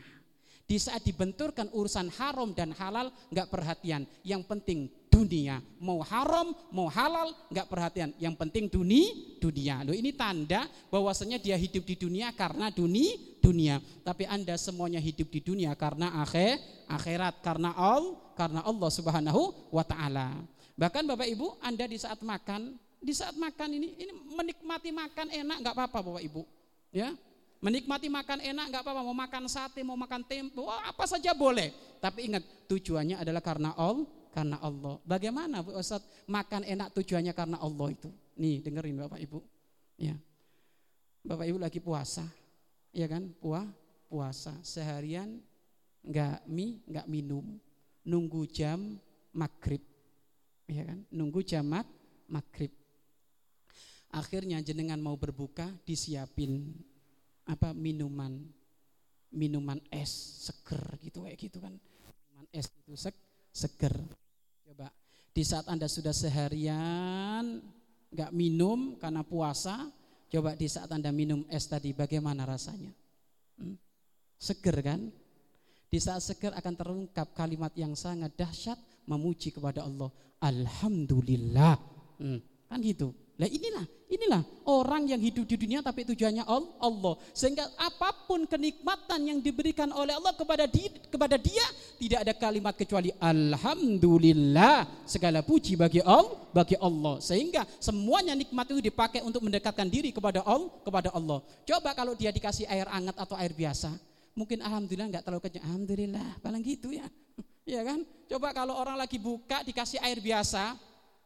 Di saat dibenturkan urusan haram dan halal, nggak perhatian. Yang penting dunia. Mau haram, mau halal, nggak perhatian. Yang penting dunia, dunia. Loh ini tanda bahwasanya dia hidup di dunia karena dunia, dunia. Tapi anda semuanya hidup di dunia karena akhir, akhirat, karena Allah, karena Allah Subhanahu wa Ta'ala. Bahkan Bapak Ibu, Anda di saat makan, di saat makan ini, ini menikmati makan enak nggak apa-apa Bapak Ibu. Ya, menikmati makan enak nggak apa-apa. Mau makan sate, mau makan tempe, apa saja boleh. Tapi ingat tujuannya adalah karena Allah, karena Allah. Bagaimana Bu Ustaz makan enak tujuannya karena Allah itu? Nih dengerin Bapak Ibu. Ya, Bapak Ibu lagi puasa, ya kan? Puah, puasa seharian nggak mie, nggak minum, nunggu jam maghrib ya kan? Nunggu jamak maghrib. Akhirnya jenengan mau berbuka disiapin apa minuman minuman es seger gitu kayak gitu kan. Minuman es itu seg, seger. Coba di saat Anda sudah seharian nggak minum karena puasa, coba di saat Anda minum es tadi bagaimana rasanya? Hmm? Seger kan? Di saat seger akan terungkap kalimat yang sangat dahsyat memuji kepada Allah. Alhamdulillah. Hmm, kan gitu. Nah inilah, inilah orang yang hidup di dunia tapi tujuannya Allah. Sehingga apa pun kenikmatan yang diberikan oleh Allah kepada dia, kepada dia tidak ada kalimat kecuali alhamdulillah. Segala puji bagi Allah, bagi Allah. Sehingga semuanya nikmat itu dipakai untuk mendekatkan diri kepada Allah, kepada Allah. Coba kalau dia dikasih air hangat atau air biasa, mungkin alhamdulillah nggak terlalu kenyang. Alhamdulillah, paling gitu ya. Iya kan? Coba kalau orang lagi buka dikasih air biasa,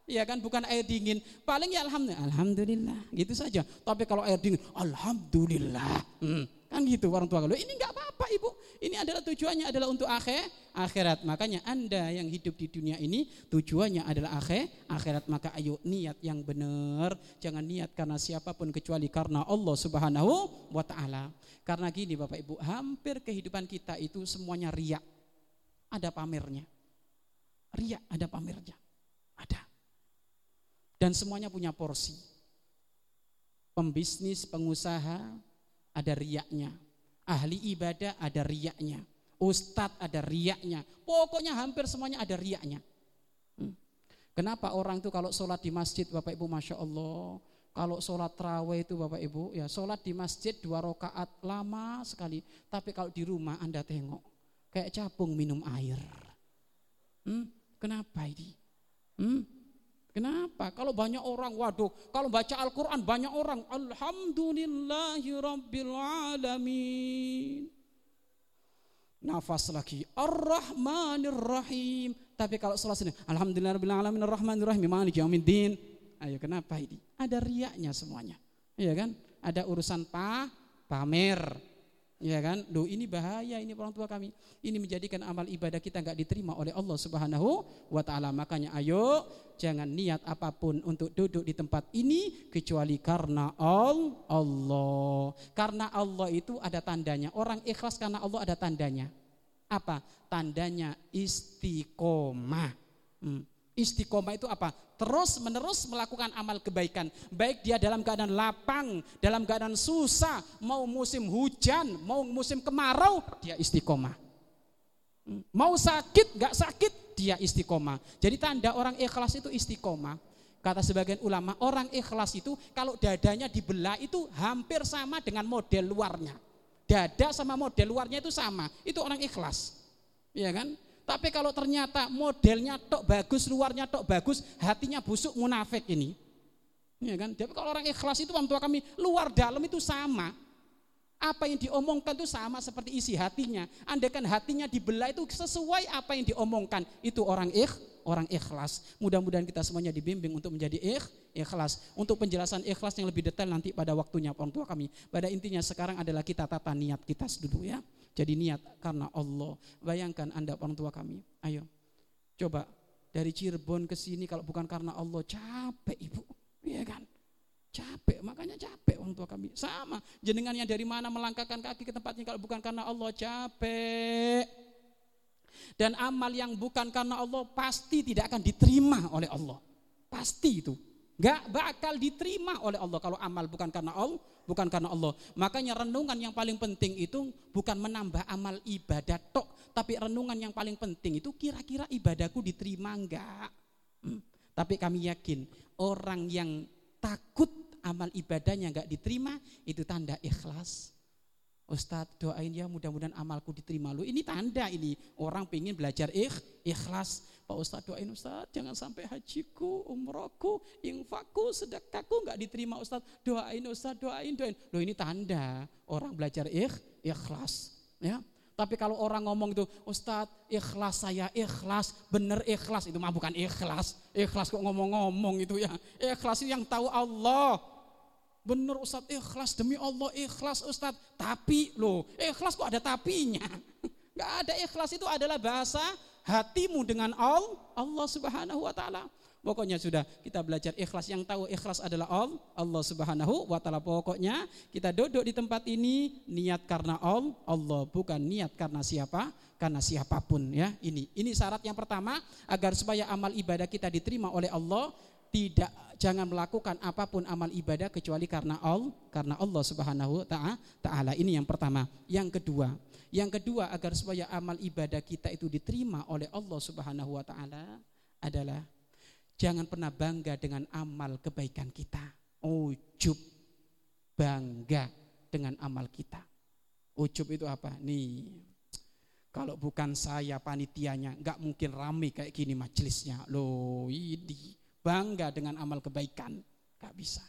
ya kan bukan air dingin. Paling ya alhamdulillah, alhamdulillah gitu saja. Tapi kalau air dingin, alhamdulillah. Hmm, Kan gitu orang tua kalau ini nggak apa-apa ibu. Ini adalah tujuannya adalah untuk akhir akhirat. Makanya anda yang hidup di dunia ini tujuannya adalah akhir akhirat. Maka ayo niat yang benar. Jangan niat karena siapa pun kecuali karena Allah Subhanahu wa taala. Karena gini Bapak Ibu, hampir kehidupan kita itu semuanya riak. Ada pamernya. Riak ada pamernya. Ada. Dan semuanya punya porsi. Pembisnis, pengusaha, ada riaknya. Ahli ibadah ada riaknya. Ustadz ada riaknya. Pokoknya hampir semuanya ada riaknya. Hmm. Kenapa orang itu kalau sholat di masjid Bapak Ibu Masya Allah. Kalau sholat terawih itu Bapak Ibu ya sholat di masjid dua rakaat lama sekali. Tapi kalau di rumah Anda tengok kayak capung minum air. Hmm? Kenapa ini? Hmm? Kenapa? Kalau banyak orang, waduh, kalau baca Al-Quran banyak orang, Alhamdulillahi Rabbil Alamin. Nafas lagi, Ar-Rahmanir Rahim. Tapi kalau salah sini, Alhamdulillah Rabbil Alamin, Ar-Rahmanir Yaumiddin. Ayo kenapa ini? Ada riaknya semuanya. Iya kan? Ada urusan pa, pamer, Ya kan? Loh ini bahaya ini orang tua kami. Ini menjadikan amal ibadah kita nggak diterima oleh Allah Subhanahu wa taala. Makanya ayo jangan niat apa pun untuk duduk di tempat ini kecuali karena Allah. Karena Allah itu ada tandanya. Orang ikhlas karena Allah ada tandanya. Apa? Tandanya istiqomah. Hmm. Istiqomah itu apa? Terus menerus melakukan amal kebaikan. Baik dia dalam keadaan lapang, dalam keadaan susah, mau musim hujan, mau musim kemarau, dia istiqomah. Hmm. Mau sakit, gak sakit, dia istiqomah. Jadi tanda orang ikhlas itu istiqomah. Kata sebagian ulama, orang ikhlas itu kalau dadanya dibelah itu hampir sama dengan model luarnya. Dada sama model luarnya itu sama. Itu orang ikhlas. Iya kan? Tapi kalau ternyata modelnya tok bagus, luarnya tok bagus, hatinya busuk munafik ini. Ya kan? Tapi kalau orang ikhlas itu orang tua kami luar dalam itu sama. Apa yang diomongkan itu sama seperti isi hatinya. Andaikan hatinya dibelah itu sesuai apa yang diomongkan. Itu orang ikh, orang ikhlas. Mudah-mudahan kita semuanya dibimbing untuk menjadi ikh, ikhlas. Untuk penjelasan ikhlas yang lebih detail nanti pada waktunya orang tua kami. Pada intinya sekarang adalah kita tata niat kita dulu ya. Jadi niat karena Allah. Bayangkan Anda orang tua kami. Ayo. Coba dari Cirebon ke sini kalau bukan karena Allah capek Ibu. Iya kan? Capek, makanya capek orang tua kami. Sama, jenengannya dari mana melangkahkan kaki ke tempatnya kalau bukan karena Allah capek. Dan amal yang bukan karena Allah pasti tidak akan diterima oleh Allah. Pasti itu. Gak bakal diterima oleh Allah kalau amal bukan karena Allah, bukan karena Allah. Makanya renungan yang paling penting itu bukan menambah amal ibadah tok, tapi renungan yang paling penting itu kira-kira ibadahku diterima enggak. Hmm. Tapi kami yakin orang yang takut amal ibadahnya enggak diterima itu tanda ikhlas. Ustadz doain ya mudah-mudahan amalku diterima lu. Ini tanda ini orang pengen belajar ikh, ikhlas. Pak Ustadz doain Ustadz jangan sampai hajiku, umrohku, infakku, sedekahku nggak diterima Ustadz. Doain Ustadz, doain, doain. Loh ini tanda orang belajar ikh, ikhlas. Ya. Tapi kalau orang ngomong itu, Ustadz ikhlas saya ikhlas, bener ikhlas. Itu mah bukan ikhlas. Ikhlas kok ngomong-ngomong itu ya. Ikhlas itu yang tahu Allah. Bener Ustadz ikhlas demi Allah ikhlas Ustadz. Tapi loh ikhlas kok ada tapinya. Gak ada ikhlas itu adalah bahasa hatimu dengan Allah, Allah Subhanahu wa taala. Pokoknya sudah kita belajar ikhlas yang tahu ikhlas adalah Allah, Allah Subhanahu wa taala. Pokoknya kita duduk di tempat ini niat karena Allah, Allah bukan niat karena siapa? Karena siapa pun ya. Ini ini syarat yang pertama agar supaya amal ibadah kita diterima oleh Allah tidak jangan melakukan apa pun amal ibadah kecuali karena Allah, karena Allah Subhanahu taala. Ini yang pertama. Yang kedua, yang kedua agar supaya amal ibadah kita itu diterima oleh Allah Subhanahu wa taala adalah jangan pernah bangga dengan amal kebaikan kita. Ujub bangga dengan amal kita. Ujub itu apa? Nih. Kalau bukan saya panitianya, nggak mungkin rame kayak gini majelisnya. Loh, ini bangga dengan amal kebaikan, nggak bisa.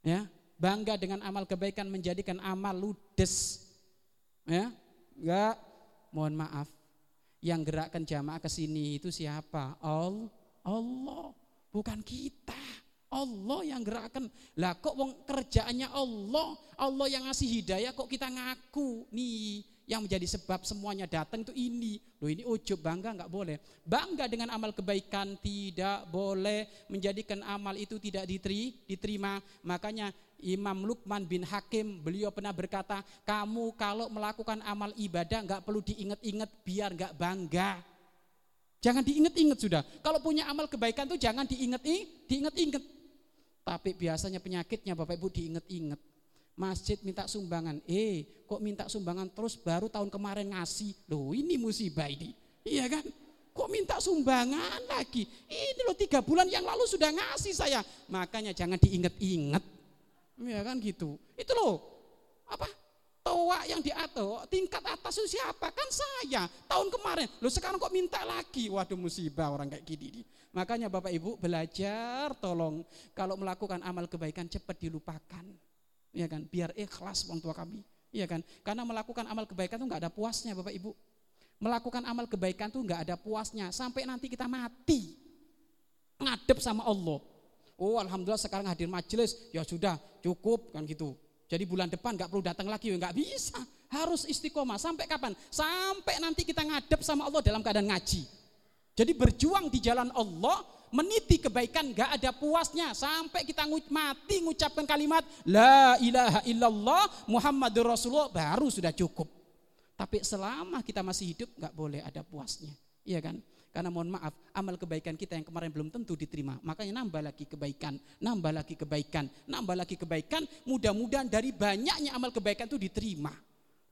Ya, bangga dengan amal kebaikan menjadikan amal ludes. Ya, Enggak, mohon maaf. Yang gerakkan jamaah ke sini itu siapa? Allah. Allah, bukan kita. Allah yang gerakkan. Lah kok wong kerjaannya Allah, Allah yang ngasih hidayah kok kita ngaku nih yang menjadi sebab semuanya datang itu ini. Loh ini ujub bangga nggak boleh. Bangga dengan amal kebaikan tidak boleh menjadikan amal itu tidak diteri, diterima. Makanya Imam Lukman bin Hakim beliau pernah berkata, kamu kalau melakukan amal ibadah nggak perlu diingat-ingat biar nggak bangga. Jangan diingat-ingat sudah. Kalau punya amal kebaikan itu jangan diingat-ingat, diingat-ingat. Tapi biasanya penyakitnya Bapak Ibu diingat-ingat. Masjid minta sumbangan. Eh, kok minta sumbangan terus baru tahun kemarin ngasih. Loh ini musibah ini. Iya kan? Kok minta sumbangan lagi? Ini loh tiga bulan yang lalu sudah ngasih saya. Makanya jangan diingat-ingat. Iya kan gitu. Itu loh. Apa? Toa yang diatur, tingkat atas itu siapa? Kan saya. Tahun kemarin. Loh sekarang kok minta lagi? Waduh musibah orang kayak gini. Makanya Bapak Ibu belajar tolong kalau melakukan amal kebaikan cepat dilupakan. Ya kan? Biar ikhlas orang tua kami. Iya kan? Karena melakukan amal kebaikan itu nggak ada puasnya Bapak Ibu. Melakukan amal kebaikan itu nggak ada puasnya sampai nanti kita mati. Ngadep sama Allah. Oh alhamdulillah sekarang hadir majelis, ya sudah cukup kan gitu. Jadi bulan depan nggak perlu datang lagi, nggak bisa. Harus istiqomah sampai kapan? Sampai nanti kita ngadep sama Allah dalam keadaan ngaji. Jadi berjuang di jalan Allah, meniti kebaikan gak ada puasnya sampai kita mati mengucapkan kalimat la ilaha illallah Muhammadur Rasulullah baru sudah cukup. Tapi selama kita masih hidup gak boleh ada puasnya. Iya kan? Karena mohon maaf, amal kebaikan kita yang kemarin belum tentu diterima. Makanya nambah lagi kebaikan, nambah lagi kebaikan, nambah lagi kebaikan. Mudah-mudahan dari banyaknya amal kebaikan itu diterima.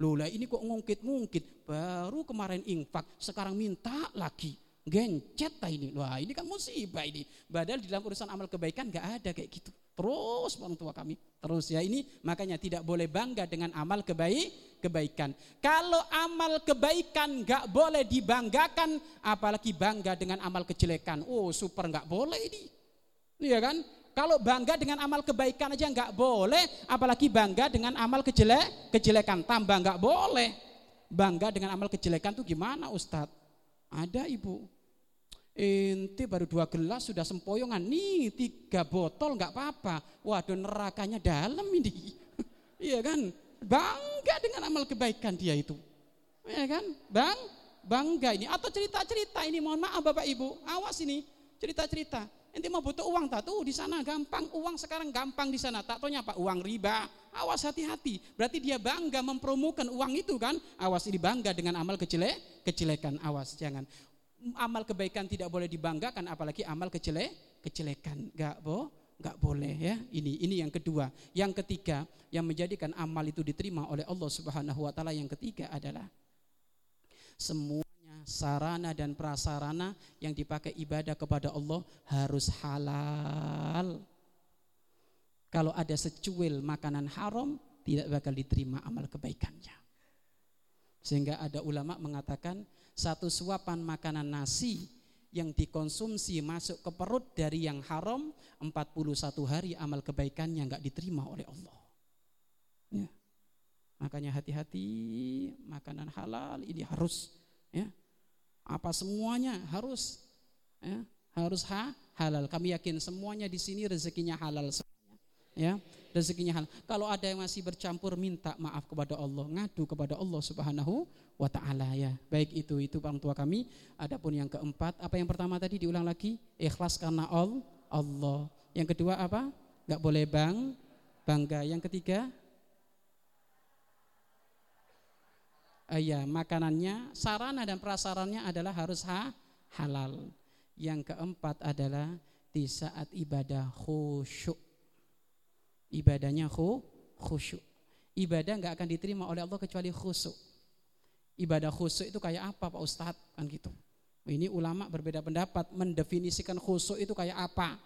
Loh lah ini kok ngungkit-ngungkit. Baru kemarin infak, sekarang minta lagi gencet ini. Wah ini kan musibah ini. Padahal di dalam urusan amal kebaikan gak ada kayak gitu. Terus orang tua kami. Terus ya ini makanya tidak boleh bangga dengan amal kebaik kebaikan. Kalau amal kebaikan gak boleh dibanggakan, apalagi bangga dengan amal kejelekan. Oh super gak boleh ini. Iya kan? Kalau bangga dengan amal kebaikan aja nggak boleh, apalagi bangga dengan amal kejelek, kejelekan tambah nggak boleh. Bangga dengan amal kejelekan tuh gimana Ustadz? Ada ibu, Ente baru dua gelas sudah sempoyongan. Nih tiga botol nggak apa-apa. Waduh nerakanya dalam ini. iya kan? Bangga dengan amal kebaikan dia itu. Iya kan? Bang, bangga ini. Atau cerita-cerita ini. Mohon maaf Bapak Ibu. Awas ini. Cerita-cerita. Ente mau butuh uang tak tuh di sana gampang uang sekarang gampang di sana tak taunya apa uang riba awas hati-hati berarti dia bangga mempromokan uang itu kan awas ini bangga dengan amal kecelek kecelekan awas jangan amal kebaikan tidak boleh dibanggakan apalagi amal kecele kecelekan nggak bo nggak boleh ya. Ini ini yang kedua. Yang ketiga yang menjadikan amal itu diterima oleh Allah Subhanahu Wa Taala yang ketiga adalah semuanya sarana dan prasarana yang dipakai ibadah kepada Allah harus halal. Kalau ada secuil makanan haram tidak bakal diterima amal kebaikannya. Sehingga ada ulama mengatakan satu suapan makanan nasi yang dikonsumsi masuk ke perut dari yang haram 41 hari amal kebaikannya nggak diterima oleh Allah. Ya. Makanya hati-hati makanan halal ini harus ya. Apa semuanya harus ya, harus ha, halal. Kami yakin semuanya di sini rezekinya halal semuanya. Ya rezekinya halal. Kalau ada yang masih bercampur minta maaf kepada Allah, ngadu kepada Allah Subhanahu wa taala ya. Baik itu itu orang tua kami. Adapun yang keempat, apa yang pertama tadi diulang lagi? Ikhlas karena all Allah. Yang kedua apa? Gak boleh bang bangga. Yang ketiga Uh, ya, makanannya, sarana dan prasarannya adalah harus ha, halal. Yang keempat adalah di saat ibadah khusyuk ibadahnya khusyuk. Ibadah nggak akan diterima oleh Allah kecuali khusyuk. Ibadah khusyuk itu kayak apa Pak Ustadz? Kan gitu. Ini ulama berbeda pendapat mendefinisikan khusyuk itu kayak apa.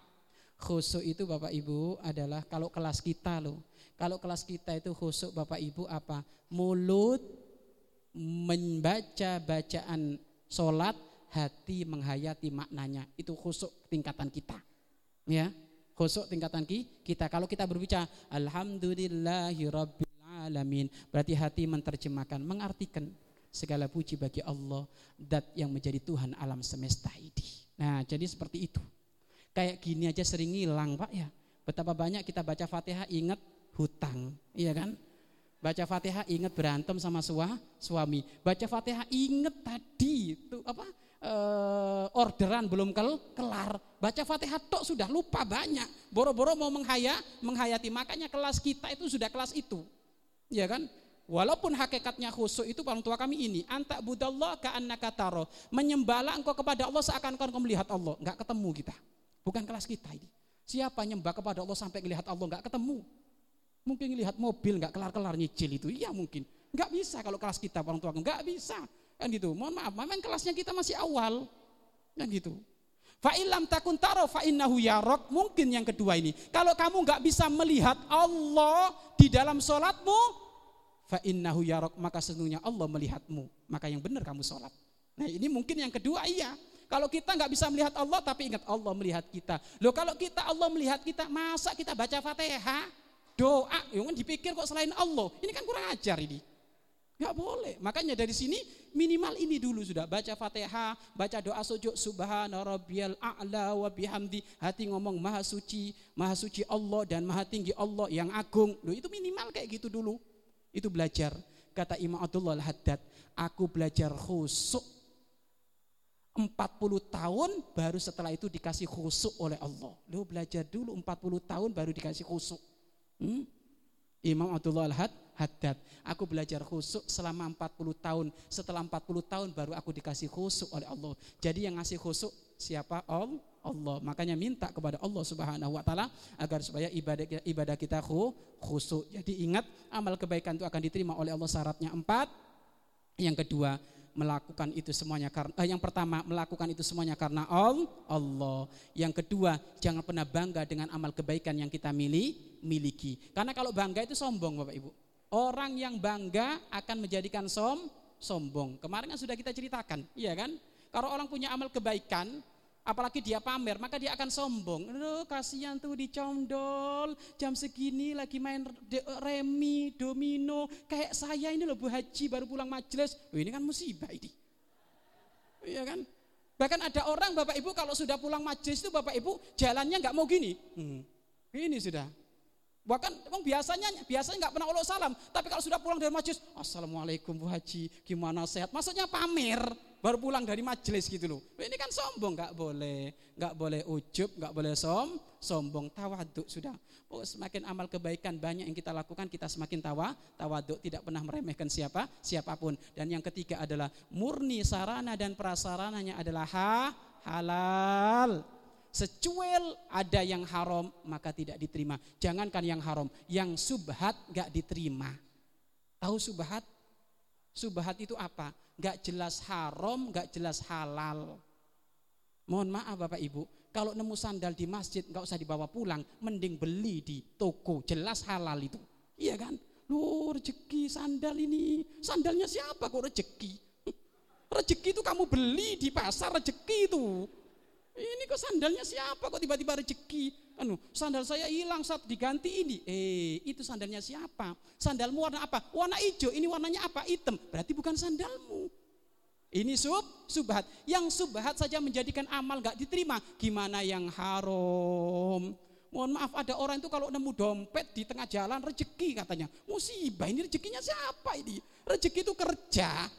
Khusyuk itu Bapak Ibu adalah kalau kelas kita loh. Kalau kelas kita itu khusyuk Bapak Ibu apa? Mulut membaca bacaan sholat, hati menghayati maknanya. Itu khusyuk tingkatan kita. Ya, Khusyuk tingkatan kita. Kalau kita berbicara alhamdulillahirabbil alamin, berarti hati menerjemahkan, mengartikan segala puji bagi Allah dat yang menjadi Tuhan alam semesta ini. Nah, jadi seperti itu. Kayak gini aja sering hilang Pak ya. Betapa banyak kita baca Fatihah ingat hutang, iya kan? Baca Fatihah ingat berantem sama sua, suami. Baca Fatihah ingat tadi itu apa? Uh, orderan belum kel, kelar. Baca Fatihah tok sudah lupa banyak. Boro-boro mau menghaya, menghayati. Makanya kelas kita itu sudah kelas itu. Ya kan? Walaupun hakikatnya khusyuk itu orang tua kami ini, antak budallah ka annaka taro. Menyembahlah engkau kepada Allah seakan engkau melihat Allah. Enggak ketemu kita. Bukan kelas kita ini. Siapa nyembah kepada Allah sampai melihat Allah enggak ketemu. Mungkin lihat mobil nggak kelar-kelar nyicil itu, iya mungkin. Nggak bisa kalau kelas kita orang tua, nggak bisa. Kan gitu. Mohon maaf, memang kelasnya kita masih awal. Kan gitu. Fa'ilam takun taro fa'innahu yarok. Mungkin yang kedua ini. Kalau kamu nggak bisa melihat Allah di dalam sholatmu, fa'innahu yarok. Maka sesungguhnya Allah melihatmu. Maka yang benar kamu sholat. Nah ini mungkin yang kedua iya. Kalau kita nggak bisa melihat Allah, tapi ingat Allah melihat kita. Loh kalau kita Allah melihat kita, masa kita baca fatihah? doa, yang kan dipikir kok selain Allah. Ini kan kurang ajar ini. Gak boleh. Makanya dari sini minimal ini dulu sudah baca Fatihah, baca doa sujud subhana rabbiyal a'la wa bihamdi. Hati ngomong maha suci, maha suci Allah dan maha tinggi Allah yang agung. Loh, itu minimal kayak gitu dulu. Itu belajar. Kata Imam Abdullah Al-Haddad, aku belajar khusuk 40 tahun baru setelah itu dikasih khusuk oleh Allah. Lu belajar dulu 40 tahun baru dikasih khusuk. Hmm? Imam Abdullah Al-Had, Haddad. Aku belajar khusuk selama 40 tahun. Setelah 40 tahun baru aku dikasih khusuk oleh Allah. Jadi yang ngasih khusuk siapa? Allah. Makanya minta kepada Allah Subhanahu wa taala agar supaya ibadah ibadah kita khusuk. Jadi ingat amal kebaikan itu akan diterima oleh Allah syaratnya empat. Yang kedua, melakukan itu semuanya karena eh, yang pertama melakukan itu semuanya karena Allah. Yang kedua, jangan pernah bangga dengan amal kebaikan yang kita milih, miliki. Karena kalau bangga itu sombong Bapak Ibu. Orang yang bangga akan menjadikan som sombong. Kemarin kan sudah kita ceritakan, iya kan? Kalau orang punya amal kebaikan, apalagi dia pamer, maka dia akan sombong. Loh, kasihan tuh dicondol, jam segini lagi main remi, domino, kayak saya ini loh Bu Haji baru pulang majelis. Loh, ini kan musibah ini. Iya kan? Bahkan ada orang Bapak Ibu kalau sudah pulang majelis itu Bapak Ibu jalannya nggak mau gini. Hmm. Ini sudah. Bahkan emang biasanya biasanya nggak pernah uluk salam, tapi kalau sudah pulang dari majelis, assalamualaikum Bu Haji, gimana sehat? Maksudnya pamer baru pulang dari majelis gitu loh. Ini kan sombong, nggak boleh, nggak boleh ujub, nggak boleh som, sombong, tawaduk sudah. Oh, semakin amal kebaikan banyak yang kita lakukan, kita semakin tawa, tawaduk, tidak pernah meremehkan siapa, siapa pun. Dan yang ketiga adalah murni sarana dan prasarananya adalah ha, halal. Secuil ada yang haram maka tidak diterima. Jangankan yang haram, yang subhat nggak diterima. Tahu subhat? Subhat itu apa? Gak jelas haram, gak jelas halal. Mohon maaf Bapak Ibu, kalau nemu sandal di masjid gak usah dibawa pulang, mending beli di toko, jelas halal itu. Iya kan? Loh rezeki sandal ini, sandalnya siapa kok rezeki? Rezeki itu kamu beli di pasar rezeki itu. Ini kok sandalnya siapa kok tiba-tiba rezeki? Anu, sandal saya hilang saat diganti ini. Eh, itu sandalnya siapa? Sandalmu warna apa? Warna hijau. Ini warnanya apa? Hitam. Berarti bukan sandalmu. Ini sub, subhat. Yang subhat saja menjadikan amal gak diterima. Gimana yang haram? Mohon maaf ada orang itu kalau nemu dompet di tengah jalan rezeki katanya. Musibah ini rezekinya siapa ini? Rezeki itu kerja.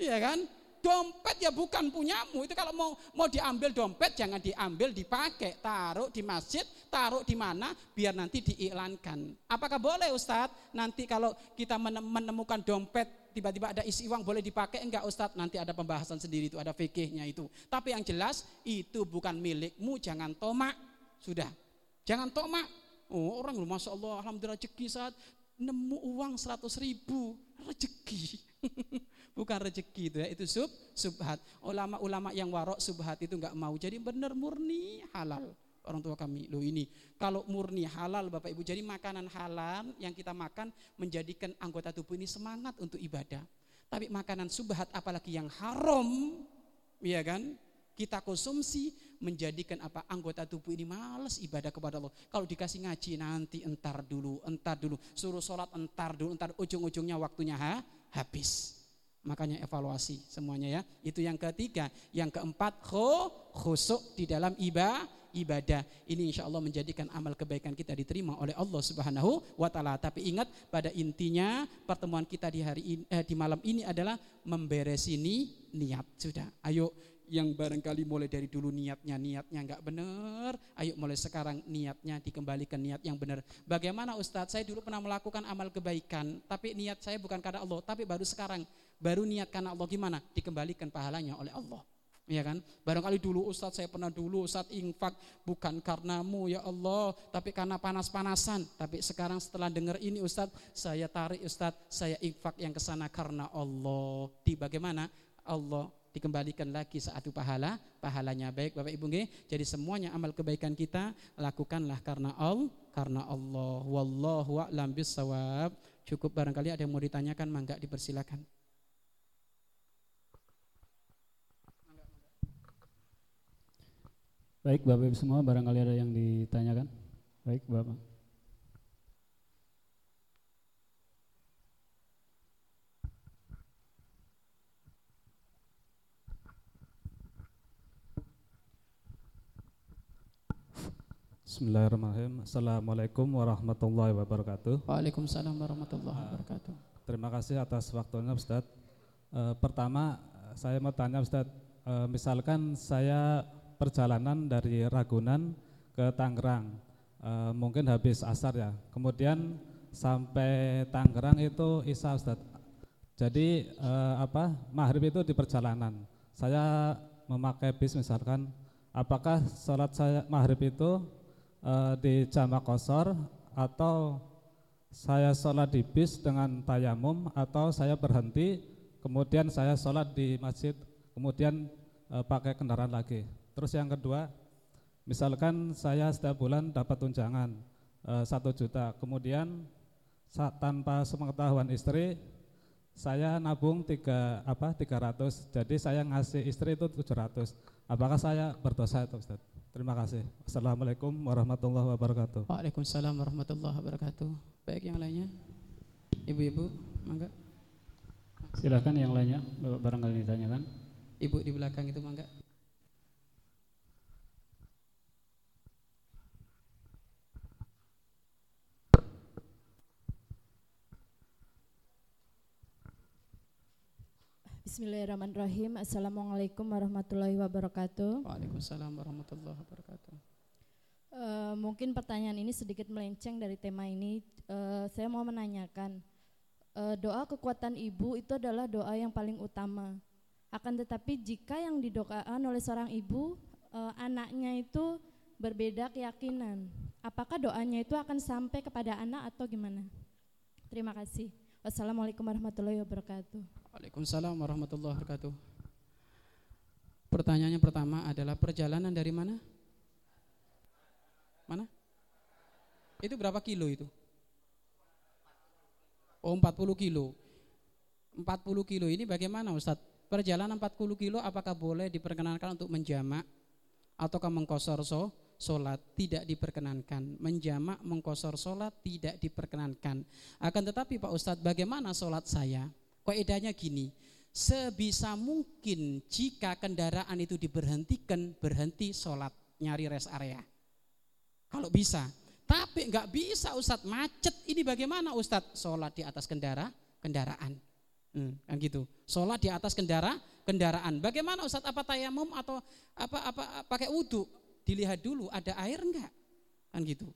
Iya kan? Dompet ya bukan punyamu. Itu kalau mau mau diambil dompet jangan diambil dipakai, taruh di masjid, taruh di mana biar nanti diiklankan. Apakah boleh Ustadz? Nanti kalau kita menemukan dompet tiba-tiba ada isi uang boleh dipakai enggak Ustadz? Nanti ada pembahasan sendiri itu, ada fikihnya itu. Tapi yang jelas itu bukan milikmu, jangan tomak. Sudah. Jangan tomak. Oh, orang lu Masya Allah, Alhamdulillah rezeki saat nemu uang 100 ribu, rezeki. bukan rezeki itu ya, itu sub subhat. Ulama-ulama yang warok subhat itu nggak mau. Jadi benar murni halal orang tua kami. Loh ini, kalau murni halal Bapak Ibu, jadi makanan halal yang kita makan menjadikan anggota tubuh ini semangat untuk ibadah. Tapi makanan subhat apalagi yang haram, ya kan? Kita konsumsi menjadikan apa anggota tubuh ini males ibadah kepada Allah. Kalau dikasih ngaji nanti entar dulu, entar dulu, suruh sholat entar dulu, entar ujung-ujungnya waktunya ha, habis. Makanya evaluasi semuanya ya. Itu yang ketiga. Yang keempat khusuk di dalam ibadah ibadah. Ini insya Allah menjadikan amal kebaikan kita diterima oleh Allah Subhanahu wa taala. Tapi ingat pada intinya pertemuan kita di hari ini, eh, di malam ini adalah memberesi ni, niat. Sudah. Ayo yang barangkali mulai dari dulu niatnya niatnya nggak benar, ayo mulai sekarang niatnya dikembalikan niat yang benar. Bagaimana Ustadz? Saya dulu pernah melakukan amal kebaikan, tapi niat saya bukan karena Allah, tapi baru sekarang baru niat karena Allah gimana? Dikembalikan pahalanya oleh Allah. Ya kan? Barangkali dulu Ustadz saya pernah dulu Ustadz infak bukan karenamu ya Allah, tapi karena panas-panasan. Tapi sekarang setelah dengar ini Ustadz, saya tarik Ustadz, saya infak yang ke sana karena Allah. Di bagaimana? Allah dikembalikan lagi satu pahala, pahalanya baik Bapak Ibu nggih. Jadi semuanya amal kebaikan kita lakukanlah karena Allah, karena Allah. Wallahu a'lam bissawab. Cukup barangkali ada yang mau ditanyakan, mangga dipersilakan. Baik Bapak Ibu semua, barangkali ada yang ditanyakan. Baik Bapak. Bismillahirrahmanirrahim. Assalamualaikum warahmatullahi wabarakatuh. Waalaikumsalam warahmatullahi wabarakatuh. Terima kasih atas waktunya Ustadz. E, pertama saya mau tanya Ustadz, e, misalkan saya perjalanan dari Ragunan ke Tangerang, e, mungkin habis asar ya. Kemudian sampai Tangerang itu Isya Ustadz. Jadi e, apa maghrib itu di perjalanan. Saya memakai bis misalkan, apakah sholat saya maghrib itu uh, di jamak kosor atau saya sholat di bis dengan tayamum atau saya berhenti kemudian saya sholat di masjid kemudian uh, pakai kendaraan lagi. Terus yang kedua, misalkan saya setiap bulan dapat tunjangan eh, satu juta, kemudian saat tanpa sepengetahuan istri saya nabung tiga apa 300 jadi saya ngasih istri itu 700 apakah saya berdosa itu Ustaz? Terima kasih. Assalamualaikum warahmatullahi wabarakatuh. Waalaikumsalam warahmatullahi wabarakatuh. Baik yang lainnya, ibu-ibu, mangga. Silakan yang lainnya, barangkali ditanyakan. Ibu di belakang itu mangga. Bismillahirrahmanirrahim. Assalamualaikum warahmatullahi wabarakatuh. Waalaikumsalam warahmatullahi wabarakatuh. Uh, mungkin pertanyaan ini sedikit melenceng dari tema ini. Uh, saya mau menanyakan, uh, doa kekuatan ibu itu adalah doa yang paling utama. Akan tetapi jika yang didoakan oleh seorang ibu, uh, anaknya itu berbeda keyakinan, apakah doanya itu akan sampai kepada anak atau gimana? Terima kasih. Wassalamualaikum warahmatullahi wabarakatuh. Waalaikumsalam warahmatullahi wabarakatuh. Pertanyaannya pertama adalah perjalanan dari mana? Mana? Itu berapa kilo itu? Oh 40 kilo. 40 kilo ini bagaimana Ustadz? Perjalanan 40 kilo apakah boleh diperkenankan untuk menjamak ataukah mengkosor so? Solat tidak diperkenankan Menjamak, mengkosor solat tidak diperkenankan Akan tetapi Pak Ustadz bagaimana solat saya? Kaidahnya gini, sebisa mungkin jika kendaraan itu diberhentikan, berhenti sholat, nyari rest area. Kalau bisa. Tapi nggak bisa Ustadz, macet ini bagaimana Ustadz? Sholat di atas kendara, kendaraan. Hmm, kan gitu. Sholat di atas kendara, kendaraan. Bagaimana Ustadz? Apa tayamum atau apa apa pakai wudhu? Dilihat dulu ada air enggak? Kan gitu.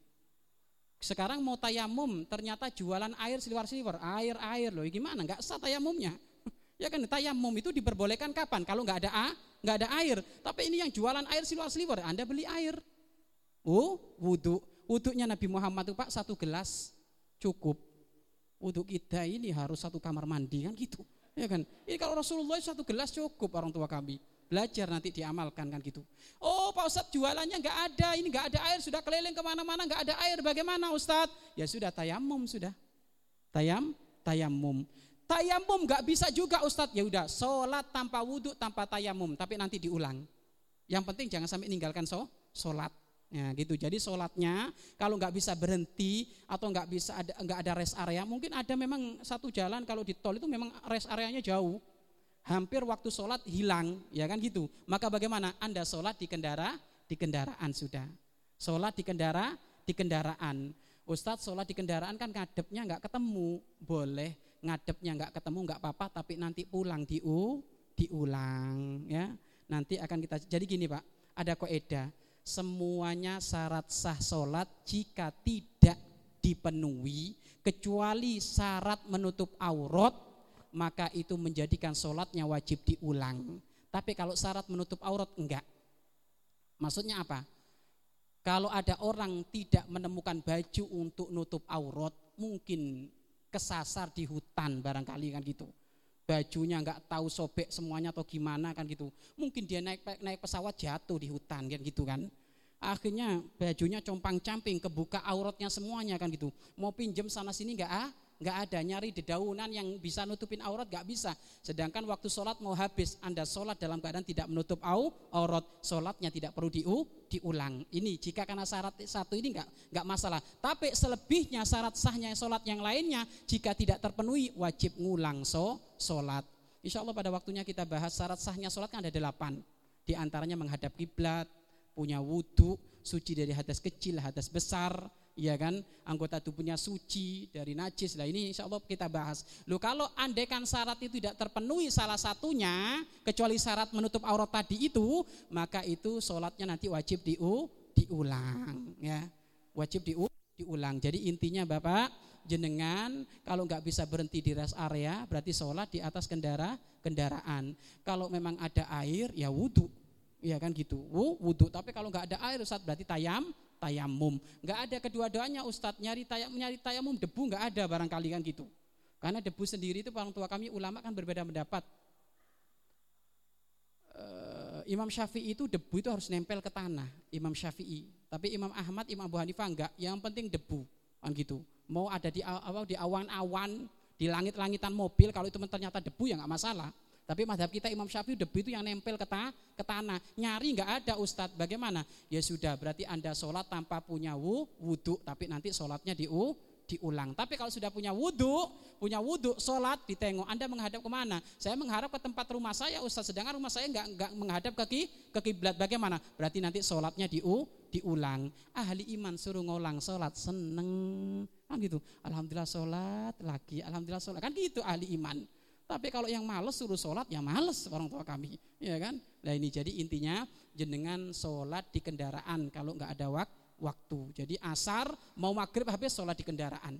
Sekarang mau tayamum, ternyata jualan air siliwar-siliwar, air-air loh, gimana? Enggak sah tayamumnya. ya kan tayamum itu diperbolehkan kapan? Kalau nggak ada a, nggak ada air. Tapi ini yang jualan air siliwar-siliwar, Anda beli air. Oh, wudhu. Wudhunya Nabi Muhammad itu Pak satu gelas cukup. Wudhu kita ini harus satu kamar mandi kan gitu. Ya kan? Ini kalau Rasulullah satu gelas cukup orang tua kami belajar nanti diamalkan kan gitu. Oh Pak Ustadz jualannya nggak ada, ini nggak ada air, sudah keliling ke mana-mana nggak ada air, bagaimana Ustadz? Ya sudah tayamum sudah, tayam, tayamum. Tayamum nggak bisa juga Ustadz, ya udah sholat tanpa wudhu tanpa tayamum, tapi nanti diulang. Yang penting jangan sampai meninggalkan so, sholat. Ya gitu. Jadi sholatnya kalau nggak bisa berhenti atau nggak bisa ada nggak ada rest area, mungkin ada memang satu jalan kalau di tol itu memang rest areanya jauh hampir waktu sholat hilang, ya kan gitu. Maka bagaimana? Anda sholat di kendara, di kendaraan sudah. Sholat di kendara, di kendaraan. Ustadz sholat di kendaraan kan ngadepnya nggak ketemu, boleh ngadepnya nggak ketemu nggak apa-apa, tapi nanti pulang diu, diulang, ya. Nanti akan kita. Jadi gini pak, ada koedah. Semuanya syarat sah sholat jika tidak dipenuhi, kecuali syarat menutup aurat, maka itu menjadikan sholatnya wajib diulang. Tapi kalau syarat menutup aurat enggak. Maksudnya apa? Kalau ada orang tidak menemukan baju untuk nutup aurat, mungkin kesasar di hutan barangkali kan gitu. Bajunya nggak tahu sobek semuanya atau gimana kan gitu. Mungkin dia naik naik pesawat jatuh di hutan kan gitu kan. Akhirnya bajunya compang-camping, kebuka auratnya semuanya kan gitu. Mau pinjem sana sini nggak ah, nggak ada nyari dedaunan yang bisa nutupin aurat nggak bisa. Sedangkan waktu sholat mau habis, anda sholat dalam keadaan tidak menutup au, aurat, sholatnya tidak perlu diu, diulang. Ini jika karena syarat satu ini nggak nggak masalah. Tapi selebihnya syarat sahnya sholat yang lainnya jika tidak terpenuhi wajib ngulang so sholat. Insya Allah pada waktunya kita bahas syarat sahnya sholat kan ada delapan. Di antaranya menghadap kiblat, punya wudhu, suci dari hadas kecil, hadas besar, ya kan? Anggota tubuhnya suci dari najis. Lah ini insya Allah kita bahas. Lo kalau andaikan syarat itu tidak terpenuhi salah satunya kecuali syarat menutup aurat tadi itu maka itu sholatnya nanti wajib diu, diulang ya. Wajib diu, diulang. Jadi intinya bapak jenengan kalau nggak bisa berhenti di rest area berarti sholat di atas kendara kendaraan. Kalau memang ada air ya wudhu ya kan gitu. Wudhu tapi kalau nggak ada air saat berarti tayam tayamum. Nggak ada kedua-duanya Ustadz, nyari tayam, nyari tayamum debu nggak ada barangkali kan gitu. Karena debu sendiri itu orang tua kami ulama kan berbeda pendapat. Uh, Imam Syafi'i itu debu itu harus nempel ke tanah, Imam Syafi'i. Tapi Imam Ahmad, Imam Abu Hanifah enggak, yang penting debu kan gitu. Mau ada di awal di awan-awan, di langit-langitan mobil kalau itu ternyata debu ya nggak masalah. Tapi madhab kita Imam Syafi'i debu itu yang nempel ke, ta ke tanah. Nyari nggak ada Ustadz. Bagaimana? Ya sudah berarti Anda sholat tanpa punya wudhu. Tapi nanti sholatnya diu, diulang. Tapi kalau sudah punya wudhu, punya wudhu, sholat, ditengok. Anda menghadap ke mana? Saya mengharap ke tempat rumah saya Ustadz. Sedangkan rumah saya nggak nggak menghadap ke, ke kiblat. Bagaimana? Berarti nanti sholatnya diu, diulang. Ahli iman suruh ngolang sholat seneng. Kan gitu. Alhamdulillah sholat lagi. Alhamdulillah sholat. Kan gitu ahli iman. Tapi kalau yang males suruh sholat ya males orang tua kami, ya kan? Nah ini jadi intinya jenengan sholat di kendaraan kalau nggak ada wak waktu. Jadi asar mau maghrib habis sholat di kendaraan.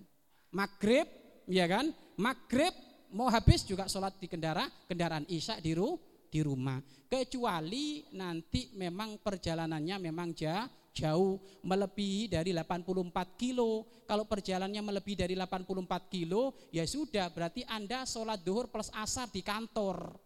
Maghrib, ya kan? Maghrib mau habis juga sholat di kendara, kendaraan isya di, ru, di rumah. Kecuali nanti memang perjalanannya memang jauh jauh melebihi dari 84 kilo. Kalau perjalanannya melebihi dari 84 kilo, ya sudah berarti Anda sholat duhur plus asar di kantor.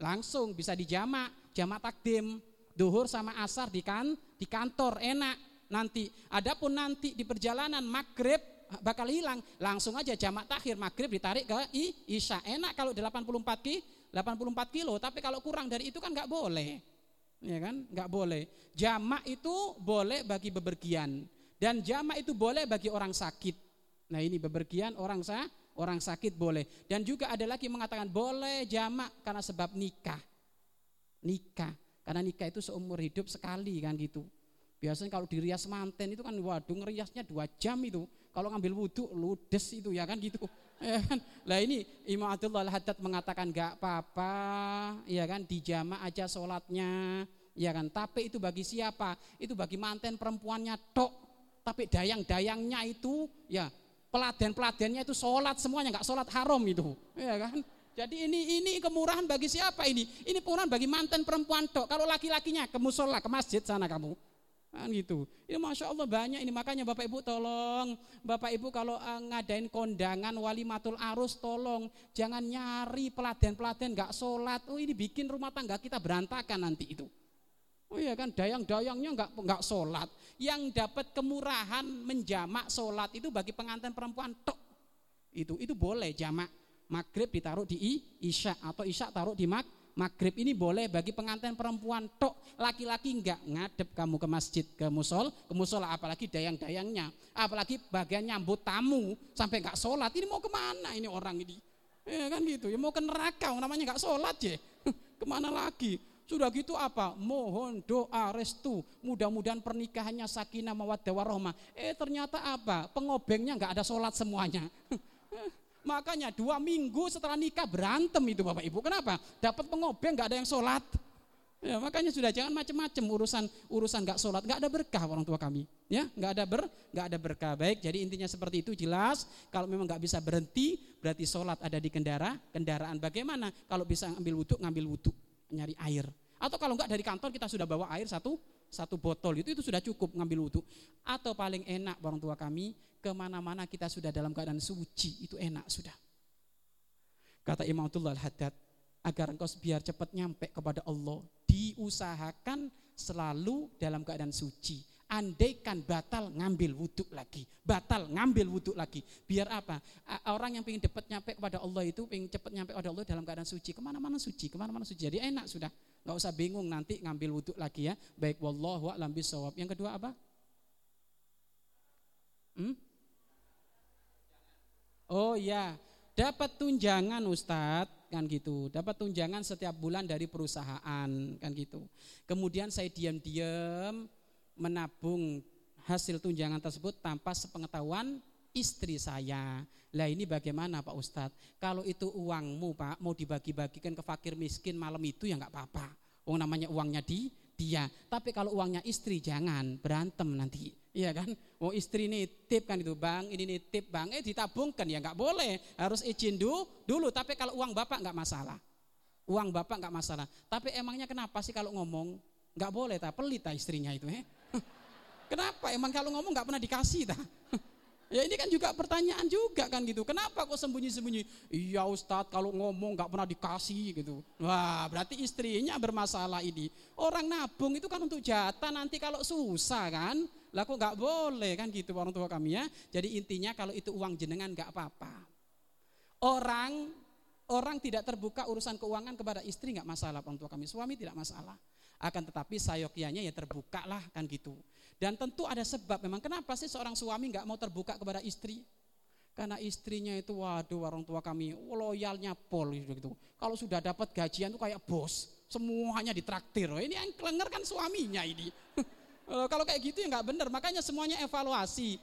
Langsung bisa dijamak, jamak takdim. Duhur sama asar di kan di kantor enak nanti. Adapun nanti di perjalanan maghrib bakal hilang, langsung aja jamak takhir maghrib ditarik ke isya. Enak kalau 84 ki 84 kilo, tapi kalau kurang dari itu kan nggak boleh ya kan? Nggak boleh. Jamak itu boleh bagi bepergian dan jamak itu boleh bagi orang sakit. Nah ini bepergian orang sah, orang sakit boleh. Dan juga ada lagi mengatakan boleh jamak karena sebab nikah. Nikah, karena nikah itu seumur hidup sekali kan gitu. Biasanya kalau di rias manten itu kan waduh ngeriasnya dua jam itu. Kalau ngambil wudhu ludes itu ya kan gitu. Ya kan? Lah ini Imam Abdullah Al-Haddad mengatakan gak apa-apa, ya kan dijama aja sholatnya, ya kan. Tapi itu bagi siapa? Itu bagi manten perempuannya tok. Tapi dayang-dayangnya itu, ya peladen-peladennya itu sholat semuanya nggak sholat haram itu, ya kan. Jadi ini ini kemurahan bagi siapa ini? Ini kemurahan bagi manten perempuan tok. Kalau laki-lakinya ke musola, ke masjid sana kamu. Kan gitu. Ya Masya Allah banyak ini makanya Bapak Ibu tolong. Bapak Ibu kalau uh, ngadain kondangan wali matul arus tolong. Jangan nyari peladen-peladen gak sholat. Oh ini bikin rumah tangga kita berantakan nanti itu. Oh iya kan dayang-dayangnya nggak nggak sholat. Yang dapat kemurahan menjamak sholat itu bagi pengantin perempuan tok. Itu itu boleh jamak maghrib ditaruh di isya atau isya taruh di mag Maghrib ini boleh bagi pengantin perempuan tok, laki-laki enggak ngadep kamu ke masjid, ke musol, ke musola apalagi dayang-dayangnya, apalagi bagian nyambut tamu sampai enggak sholat, ini mau ke mana ini orang ini? Ya kan gitu. Ya mau ke neraka, namanya nggak sholat ya. Ke mana lagi? Sudah gitu apa? Mohon doa restu. Mudah-mudahan pernikahannya sakinah mawaddah warahmah. Eh ternyata apa? Pengobengnya nggak ada sholat semuanya. Makanya dua minggu setelah nikah berantem itu Bapak Ibu. Kenapa? Dapat pengobeng nggak ada yang sholat. Ya, makanya sudah jangan macam-macam urusan urusan nggak sholat, nggak ada berkah orang tua kami, ya nggak ada ber nggak ada berkah. Baik, jadi intinya seperti itu jelas. Kalau memang nggak bisa berhenti, berarti sholat ada di kendara, kendaraan bagaimana? Kalau bisa ngambil wudhu, ngambil wudhu, nyari air. Atau kalau nggak dari kantor kita sudah bawa air satu satu botol itu itu sudah cukup ngambil wudhu. Atau paling enak orang tua kami ke mana-mana kita sudah dalam keadaan suci itu enak sudah. Kata Imam Abdullah Al-Haddad, agar engkau biar cepat nyampe kepada Allah, diusahakan selalu dalam keadaan suci. Andaikan batal ngambil wudhu lagi, batal ngambil wudhu lagi. Biar apa? Orang yang ingin cepat nyampe kepada Allah itu ingin cepat nyampe kepada Allah dalam keadaan suci. Ke mana-mana suci, ke mana-mana suci. Jadi enak sudah, nggak usah bingung nanti ngambil wudhu lagi ya. Baik, wallahu a'lam bisawab. Yang kedua apa? Hmm? Oh ya, dapat tunjangan Ustadz kan gitu. Dapat tunjangan setiap bulan dari perusahaan kan gitu. Kemudian saya diam-diam menabung hasil tunjangan tersebut tanpa sepengetahuan istri saya. Lah ini bagaimana Pak Ustadz? Kalau itu uangmu Pak mau dibagi-bagikan ke fakir miskin malam itu ya nggak apa-apa. Oh namanya uangnya di dia. Tapi kalau uangnya istri jangan berantem nanti. Iya kan? Oh istri nitip kan itu bang, ini nitip bang, eh ditabungkan ya nggak boleh, harus izin dulu. Dulu. Tapi kalau uang bapak nggak masalah, uang bapak nggak masalah. Tapi emangnya kenapa sih kalau ngomong nggak boleh tak pelit tak istrinya itu? Eh? Kenapa? Emang kalau ngomong nggak pernah dikasih tak? Ya ini kan juga pertanyaan juga kan gitu. Kenapa kok sembunyi-sembunyi? Iya Ustadz kalau ngomong nggak pernah dikasih gitu. Wah berarti istrinya bermasalah ini. Orang nabung itu kan untuk jatah nanti kalau susah kan. Lah kok nggak boleh kan gitu orang tua kami ya. Jadi intinya kalau itu uang jenengan nggak apa-apa. Orang orang tidak terbuka urusan keuangan kepada istri nggak masalah orang tua kami. Suami tidak masalah. Akan tetapi sayokianya ya terbuka lah kan gitu. Dan tentu ada sebab memang kenapa sih seorang suami nggak mau terbuka kepada istri? Karena istrinya itu waduh orang tua kami loyalnya pol gitu. Kalau sudah dapat gajian tuh kayak bos, semuanya ditraktir. Oh, ini yang kelenger kan suaminya ini. Kalau kayak gitu ya nggak benar. Makanya semuanya evaluasi.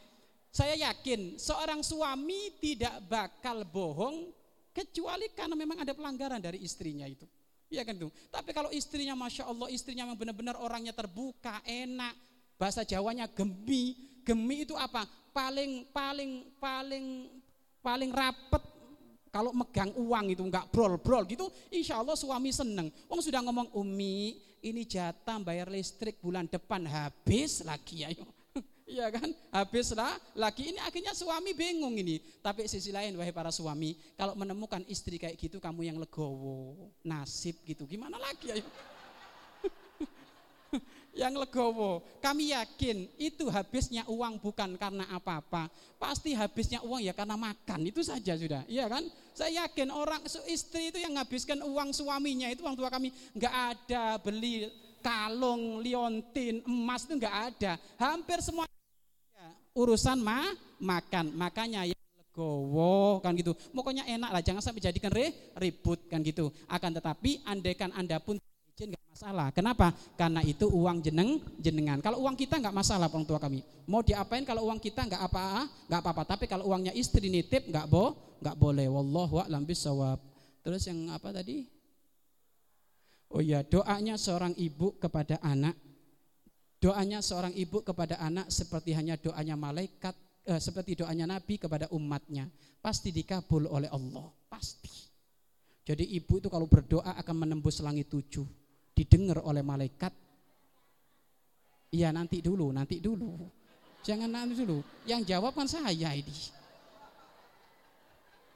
Saya yakin seorang suami tidak bakal bohong kecuali karena memang ada pelanggaran dari istrinya itu. Iya kan itu. Tapi kalau istrinya masya Allah istrinya memang benar-benar orangnya terbuka, enak, Bahasa Jawanya gemi. Gemi itu apa? Paling paling paling paling rapet kalau megang uang itu enggak brol-brol gitu, insya Allah suami seneng. Wong sudah ngomong umi, ini jatah bayar listrik bulan depan habis lagi ya. Iya kan? Habis lah lagi ini akhirnya suami bingung ini. Tapi sisi lain wahai para suami, kalau menemukan istri kayak gitu kamu yang legowo, nasib gitu. Gimana lagi ayo? yang legowo. Kami yakin itu habisnya uang bukan karena apa-apa. Pasti habisnya uang ya karena makan, itu saja sudah. Iya kan? Saya yakin orang istri itu yang menghabiskan uang suaminya itu orang tua kami nggak ada beli kalung, liontin, emas itu nggak ada. Hampir semua ya, urusan ma makan. Makanya ya legowo kan gitu. Pokoknya enak lah, jangan sampai jadikan re, ribut kan gitu. Akan tetapi andaikan Anda pun izin nggak masalah. Kenapa? Karena itu uang jeneng jenengan. Kalau uang kita nggak masalah orang tua kami. Mau diapain kalau uang kita nggak apa nggak apa-apa. Tapi kalau uangnya istri nitip nggak bo nggak boleh. Wallahu a'lam bisawab. Terus yang apa tadi? Oh iya, doanya seorang ibu kepada anak. Doanya seorang ibu kepada anak seperti hanya doanya malaikat, eh, seperti doanya Nabi kepada umatnya. Pasti dikabul oleh Allah, pasti. Jadi ibu itu kalau berdoa akan menembus langit tujuh didengar oleh malaikat. Iya nanti dulu, nanti dulu. Jangan nanti dulu. Yang jawab kan saya ini.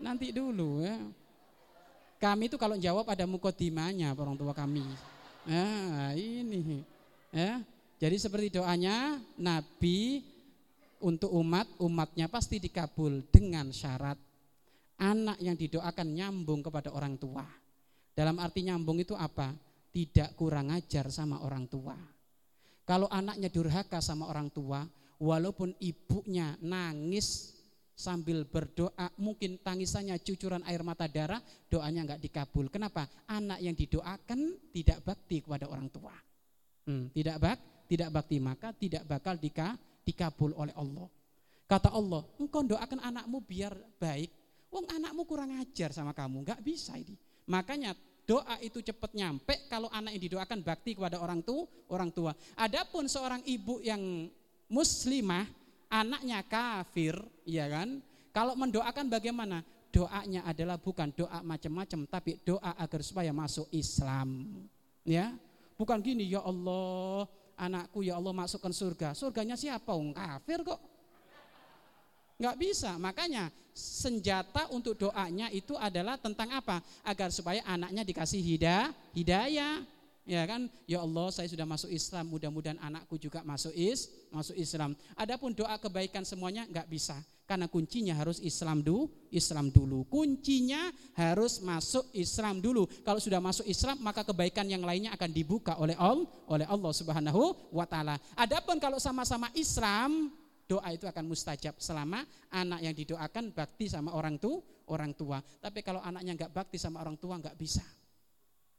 Nanti dulu ya. Kami itu kalau jawab ada mukodimanya orang tua kami. Nah ini. Ya. Jadi seperti doanya Nabi untuk umat, umatnya pasti dikabul dengan syarat anak yang didoakan nyambung kepada orang tua. Dalam arti nyambung itu apa? Tidak kurang ajar sama orang tua. Kalau anaknya durhaka sama orang tua, walaupun ibunya nangis sambil berdoa, mungkin tangisannya cucuran air mata darah, doanya nggak dikabul. Kenapa? Anak yang didoakan tidak bakti kepada orang tua. Hmm, tidak bak, tidak bakti maka tidak bakal dika, dikabul oleh Allah. Kata Allah, engkau doakan anakmu biar baik. Wong anakmu kurang ajar sama kamu, nggak bisa ini. Makanya doa itu cepat nyampe kalau anak yang didoakan bakti kepada orang tua, orang tua. Adapun seorang ibu yang muslimah anaknya kafir, ya kan? Kalau mendoakan bagaimana? Doanya adalah bukan doa macam-macam, tapi doa agar supaya masuk Islam. Ya, bukan gini ya Allah, anakku ya Allah masukkan surga. Surganya siapa? Wong kafir kok. Nggak bisa, makanya senjata untuk doanya itu adalah tentang apa? Agar supaya anaknya dikasih hidayah, hidayah. Ya kan? Ya Allah saya sudah masuk Islam. Mudah-mudahan anakku juga masuk is masuk Islam. Adapun doa kebaikan semuanya nggak bisa. Karena kuncinya harus Islam dulu Islam dulu. Kuncinya harus masuk Islam dulu. Kalau sudah masuk Islam maka kebaikan yang lainnya akan dibuka oleh Allah oleh Allah Subhanahu wa taala. Adapun kalau sama-sama Islam doa itu akan mustajab selama anak yang didoakan bakti sama orang tua orang tua tapi kalau anaknya nggak bakti sama orang tua nggak bisa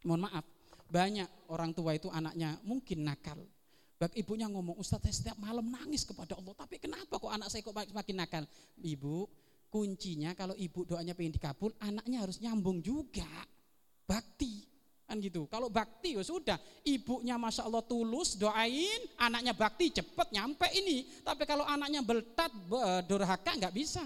mohon maaf banyak orang tua itu anaknya mungkin nakal. Bak ibunya ngomong, Ustaz saya setiap malam nangis kepada Allah. Tapi kenapa kok anak saya kok makin nakal? Ibu, kuncinya kalau ibu doanya pengen dikabul, anaknya harus nyambung juga. Bakti. Kan gitu. Kalau bakti ya sudah, ibunya Masya Allah tulus doain, anaknya bakti cepet nyampe ini. Tapi kalau anaknya beltat, durhaka nggak bisa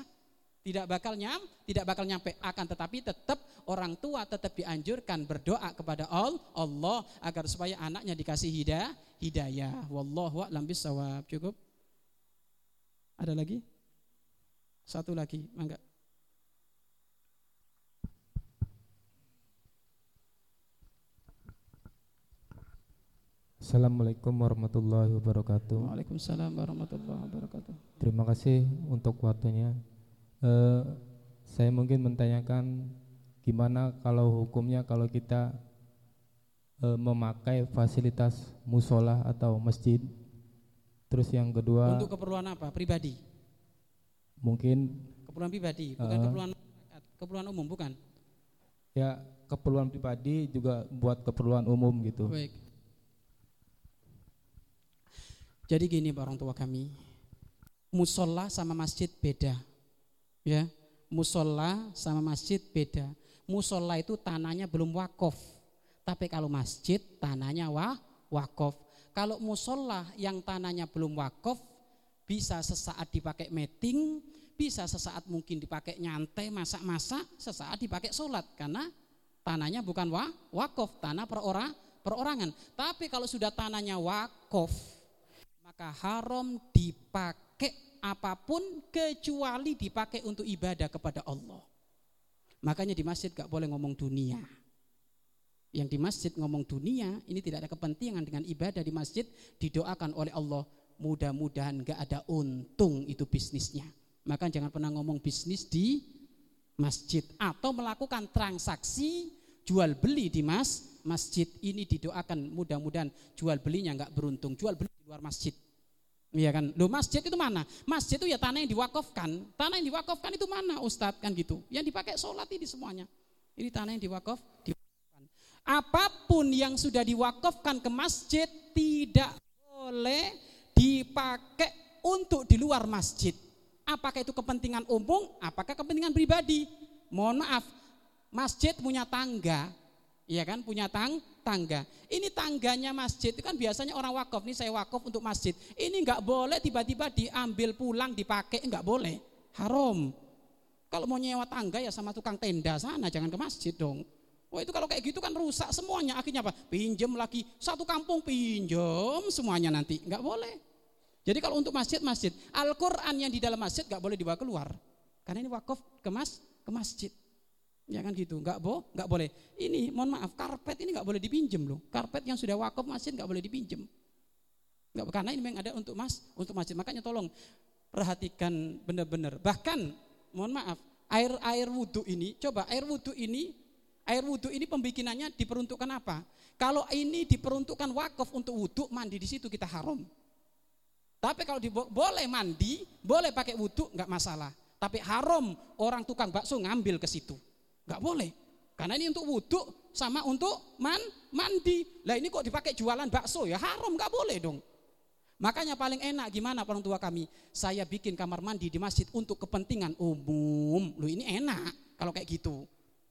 tidak bakal nyam, tidak bakal nyampe akan tetapi tetap orang tua tetap dianjurkan berdoa kepada Allah agar supaya anaknya dikasih hidayah, hidayah. Wallahu a'lam bisawab. Cukup? Ada lagi? Satu lagi, mangga. Assalamualaikum warahmatullahi wabarakatuh. Waalaikumsalam warahmatullahi wabarakatuh. Terima kasih untuk waktunya. Uh, saya mungkin menanyakan gimana kalau hukumnya kalau kita uh, memakai fasilitas musola atau masjid. Terus yang kedua untuk keperluan apa? Pribadi. Mungkin keperluan pribadi, bukan uh, keperluan keperluan umum, bukan? Ya, keperluan pribadi juga buat keperluan umum gitu. Baik. Jadi gini orang tua kami, musola sama masjid beda Ya, musola sama masjid beda. Musola itu tanahnya belum wakaf. Tapi kalau masjid tanahnya wah, wakaf. Kalau musola yang tanahnya belum wakaf bisa sesaat dipakai meeting, bisa sesaat mungkin dipakai nyantai, masak-masak, sesaat dipakai sholat karena tanahnya bukan wah, wakaf, tanah perora, perorangan. Tapi kalau sudah tanahnya wakaf, maka haram dipakai apa pun kecuali dipakai untuk ibadah kepada Allah. Makanya di masjid gak boleh ngomong dunia. Yang di masjid ngomong dunia, ini tidak ada kepentingan dengan ibadah di masjid, didoakan oleh Allah. Mudah-mudahan gak ada untung itu bisnisnya. Maka jangan pernah ngomong bisnis di masjid. Atau melakukan transaksi jual beli di mas, masjid. Ini didoakan mudah-mudahan jual belinya gak beruntung. Jual beli di luar masjid. Iya kan? Loh masjid itu mana? Masjid itu ya tanah yang diwakafkan. Tanah yang diwakafkan itu mana Ustadz kan gitu. Yang dipakai sholat ini semuanya. Ini tanah yang diwakaf, diwakafkan. Apa pun yang sudah diwakafkan ke masjid tidak boleh dipakai untuk di luar masjid. Apakah itu kepentingan umum? Apakah kepentingan pribadi? Mohon maaf, masjid punya tangga, Iya kan punya tang tangga. Ini tangganya masjid itu kan biasanya orang wakaf. Ini saya wakaf untuk masjid. Ini nggak boleh tiba-tiba diambil pulang dipakai nggak boleh. Haram. Kalau mau nyewa tangga ya sama tukang tenda sana, jangan ke masjid dong. Wah itu kalau kayak gitu kan rusak semuanya. Akhirnya apa? Pinjem lagi satu kampung pinjem semuanya nanti nggak boleh. Jadi kalau untuk masjid masjid, Al-Quran yang di dalam masjid nggak boleh dibawa keluar. Karena ini wakaf ke mas ke masjid. Ya kan gitu, nggak bo, nggak boleh. Ini mohon maaf, karpet ini nggak boleh dipinjem loh. Karpet yang sudah wakaf masjid nggak boleh dipinjem. Nggak karena ini memang ada untuk mas, untuk masjid. Makanya tolong perhatikan benar-benar. Bahkan mohon maaf, air air wudhu ini, coba air wudhu ini, air wudhu ini pembikinannya diperuntukkan apa? Kalau ini diperuntukkan wakaf untuk wudhu, mandi di situ kita haram. Tapi kalau boleh mandi, boleh pakai wudhu, nggak masalah. Tapi haram orang tukang bakso ngambil ke situ. Nggak boleh. Karena ini untuk wudhu sama untuk man, mandi. Lah ini kok dipakai jualan bakso ya haram nggak boleh dong. Makanya paling enak gimana orang tua kami? Saya bikin kamar mandi di masjid untuk kepentingan umum. Loh ini enak kalau kayak gitu.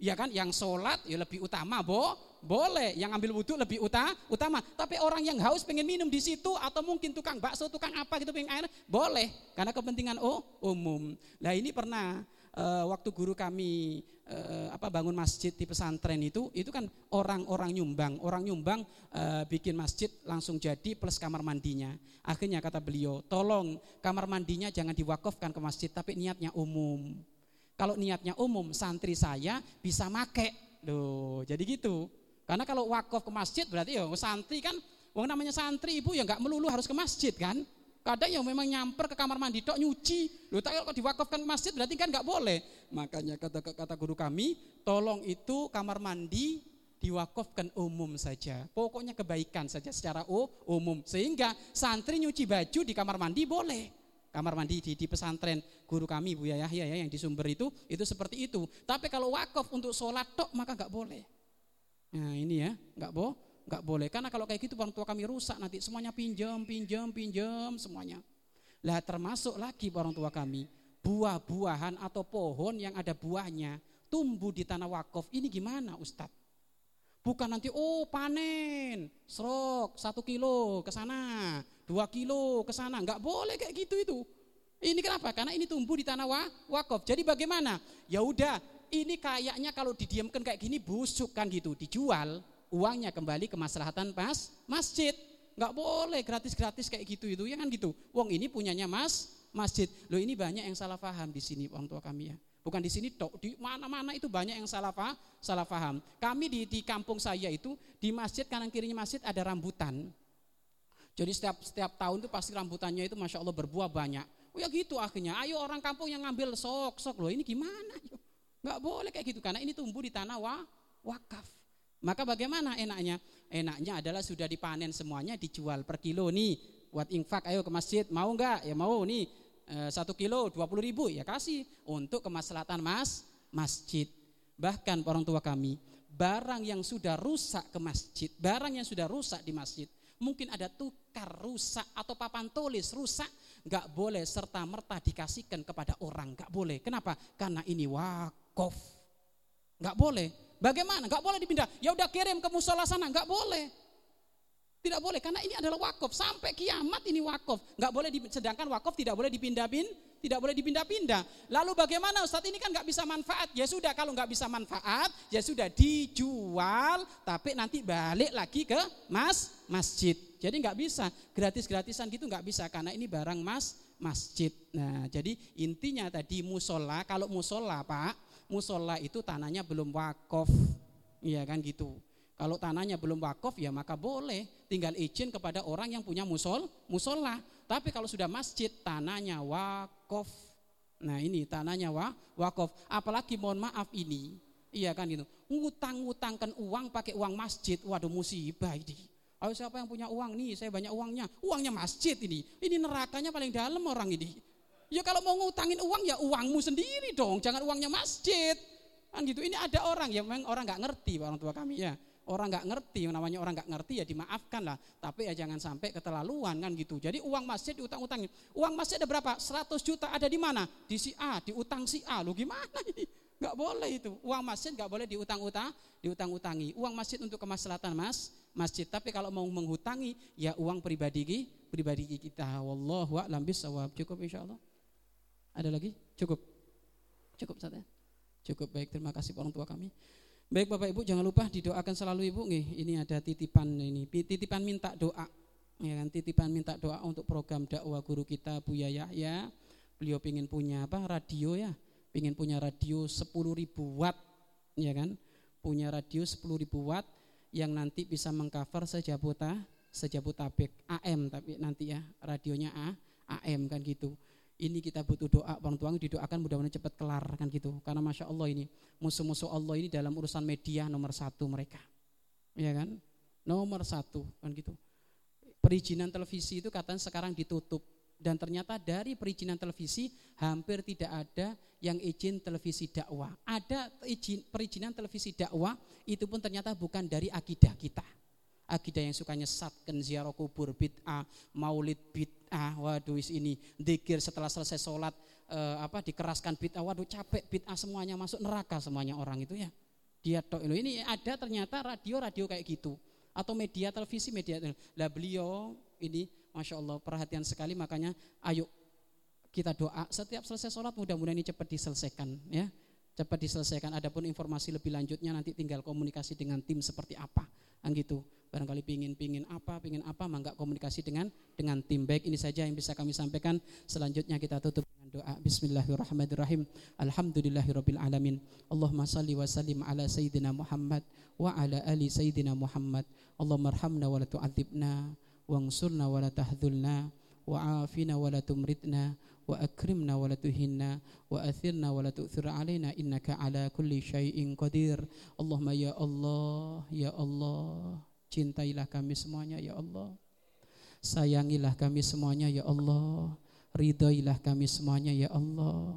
Ya kan, yang sholat ya lebih utama, bo, boleh. Yang ambil wudhu lebih uta, utama. Tapi orang yang haus pengen minum di situ atau mungkin tukang bakso, tukang apa gitu pengen air, boleh. Karena kepentingan oh umum. Nah ini pernah uh, waktu guru kami uh, apa bangun masjid di pesantren itu itu kan orang-orang nyumbang. Orang nyumbang uh, bikin masjid langsung jadi plus kamar mandinya. Akhirnya kata beliau tolong kamar mandinya jangan diwakafkan ke masjid tapi niatnya umum. Kalau niatnya umum santri saya bisa make. Loh jadi gitu. Karena kalau wakaf ke masjid berarti ya santri kan Wong namanya santri ibu ya nggak melulu harus ke masjid kan Kadang yang memang nyamper ke kamar mandi tok nyuci. Loh, tapi kalau diwakafkan masjid berarti kan nggak boleh. Makanya kata kata guru kami, tolong itu kamar mandi diwakafkan umum saja. Pokoknya kebaikan saja secara umum. Sehingga santri nyuci baju di kamar mandi boleh. Kamar mandi di, di pesantren guru kami Bu Yahya ya, yang di Sumber itu itu seperti itu. Tapi kalau wakaf untuk sholat tok maka nggak boleh. Nah ini ya nggak boleh nggak boleh. Karena kalau kayak gitu orang tua kami rusak nanti semuanya pinjam, pinjam, pinjam semuanya. Lah termasuk lagi orang tua kami buah-buahan atau pohon yang ada buahnya tumbuh di tanah wakaf ini gimana Ustadz? Bukan nanti oh panen serok satu kilo ke sana, dua kilo ke sana, nggak boleh kayak gitu itu. Ini kenapa? Karena ini tumbuh di tanah wakaf. Jadi bagaimana? Ya udah, ini kayaknya kalau didiamkan kayak gini busuk kan gitu, dijual uangnya kembali ke maslahatan pas masjid. Nggak boleh gratis-gratis kayak gitu itu ya kan gitu. Wong ini punyanya mas masjid. Loh ini banyak yang salah paham di sini orang tua kami ya. Bukan di sini tok, di mana-mana itu banyak yang salah paham, salah paham. Kami di, di kampung saya itu di masjid kanan kirinya masjid ada rambutan. Jadi setiap setiap tahun itu pasti rambutannya itu masya Allah berbuah banyak. Oh ya gitu akhirnya. Ayo orang kampung yang ngambil sok sok loh ini gimana? Nggak boleh kayak gitu karena ini tumbuh di tanah wa, wakaf. Maka bagaimana enaknya? Enaknya adalah sudah dipanen semuanya dijual per kilo nih. Buat infak ayo ke masjid mau nggak? Ya mau nih eh, satu kilo dua puluh ribu ya kasih untuk kemaslahatan mas masjid. Bahkan orang tua kami barang yang sudah rusak ke masjid, barang yang sudah rusak di masjid, mungkin ada tukar rusak atau papan tulis rusak, nggak boleh serta merta dikasihkan kepada orang, nggak boleh. Kenapa? Karena ini wakaf, nggak boleh. Bagaimana? Gak boleh dipindah. Ya udah kirim ke musola sana, gak boleh. Tidak boleh karena ini adalah wakaf sampai kiamat ini wakaf. Gak boleh sedangkan wakaf tidak boleh dipindah-pin, tidak boleh dipindah-pindah. Lalu bagaimana Ustadz ini kan nggak bisa manfaat. Ya sudah kalau nggak bisa manfaat ya sudah dijual tapi nanti balik lagi ke mas masjid. Jadi nggak bisa gratis-gratisan gitu nggak bisa karena ini barang mas masjid. Nah jadi intinya tadi musola kalau musola pak musola itu tanahnya belum wakaf. Iya kan gitu. Kalau tanahnya belum wakaf ya maka boleh tinggal izin kepada orang yang punya musol, musola. Tapi kalau sudah masjid tanahnya wakaf. Nah ini tanahnya wa, wakaf. Apalagi mohon maaf ini, iya kan gitu. Ngutang-ngutangkan uang pakai uang masjid, waduh musibah ini. Ayo siapa yang punya uang nih? Saya banyak uangnya. Uangnya masjid ini. Ini nerakanya paling dalam orang ini. Ya kalau mau ngutangin uang ya uangmu sendiri dong, jangan uangnya masjid. Kan gitu. Ini ada orang yang memang orang nggak ngerti orang tua kami ya. Orang nggak ngerti, namanya orang nggak ngerti ya dimaafkan lah. Tapi ya jangan sampai keterlaluan kan gitu. Jadi uang masjid diutang-utangin. Uang masjid ada berapa? 100 juta ada di mana? Di si A, diutang si A. Lu gimana ini? Nggak boleh itu. Uang masjid nggak boleh diutang-utang, diutang-utangi. Uang masjid untuk kemaslahatan mas, masjid. Tapi kalau mau menghutangi, ya uang pribadi pribadi kita. Wallahu a'lam bisawab. Cukup insya Allah. Ada lagi? Cukup. Cukup saja. Ya? Cukup baik. Terima kasih orang tua kami. Baik Bapak Ibu jangan lupa didoakan selalu Ibu nih. Ini ada titipan ini. Titipan minta doa. Ya kan titipan minta doa untuk program dakwah guru kita Buya Yahya. Beliau ingin punya apa? Radio ya. Ingin punya radio 10.000 watt ya kan? Punya radio 10.000 watt yang nanti bisa mengcover sejabuta sejabotabek AM tapi nanti ya radionya A AM kan gitu ini kita butuh doa orang tua didoakan mudah-mudahan cepat kelar kan gitu. Karena masya Allah ini musuh-musuh Allah ini dalam urusan media nomor satu mereka. Ya kan? Nomor satu kan gitu. Perizinan televisi itu katanya sekarang ditutup. Dan ternyata dari perizinan televisi hampir tidak ada yang izin televisi dakwah. Ada izin perizinan televisi dakwah itu pun ternyata bukan dari akidah kita. Akidah yang suka nyesatkan ziarah kubur bid'ah, maulid bid'ah, waduh ini dikir setelah selesai sholat eh, apa dikeraskan bid'ah, waduh capek bid'ah semuanya masuk neraka semuanya orang itu ya. Dia tok ini ada ternyata radio-radio kayak gitu atau media televisi media lah beliau ini masya Allah perhatian sekali makanya ayo kita doa setiap selesai sholat mudah-mudahan ini cepat diselesaikan ya cepat diselesaikan adapun informasi lebih lanjutnya nanti tinggal komunikasi dengan tim seperti apa kan gitu barangkali pingin pingin apa pingin apa mangga komunikasi dengan dengan tim baik. Ini saja yang bisa kami sampaikan. Selanjutnya kita tutup dengan doa. Bismillahirrahmanirrahim. Alhamdulillahirabbil alamin Allahumma salli wa sallim ala sayyidina Muhammad wa ala ali sayyidina Muhammad. Allahumma arhamna wa la tu'adzibna wangsurna wa la tahdzulna wa afina wa la tumritna wa akrimna wa la tuhinna wa athirna wa la tu'thir alaina innaka ala kulli syai'in qadir. Allahumma ya Allah ya Allah cintailah kami semuanya ya Allah. Sayangilah kami semuanya ya Allah. Ridailah kami semuanya ya Allah.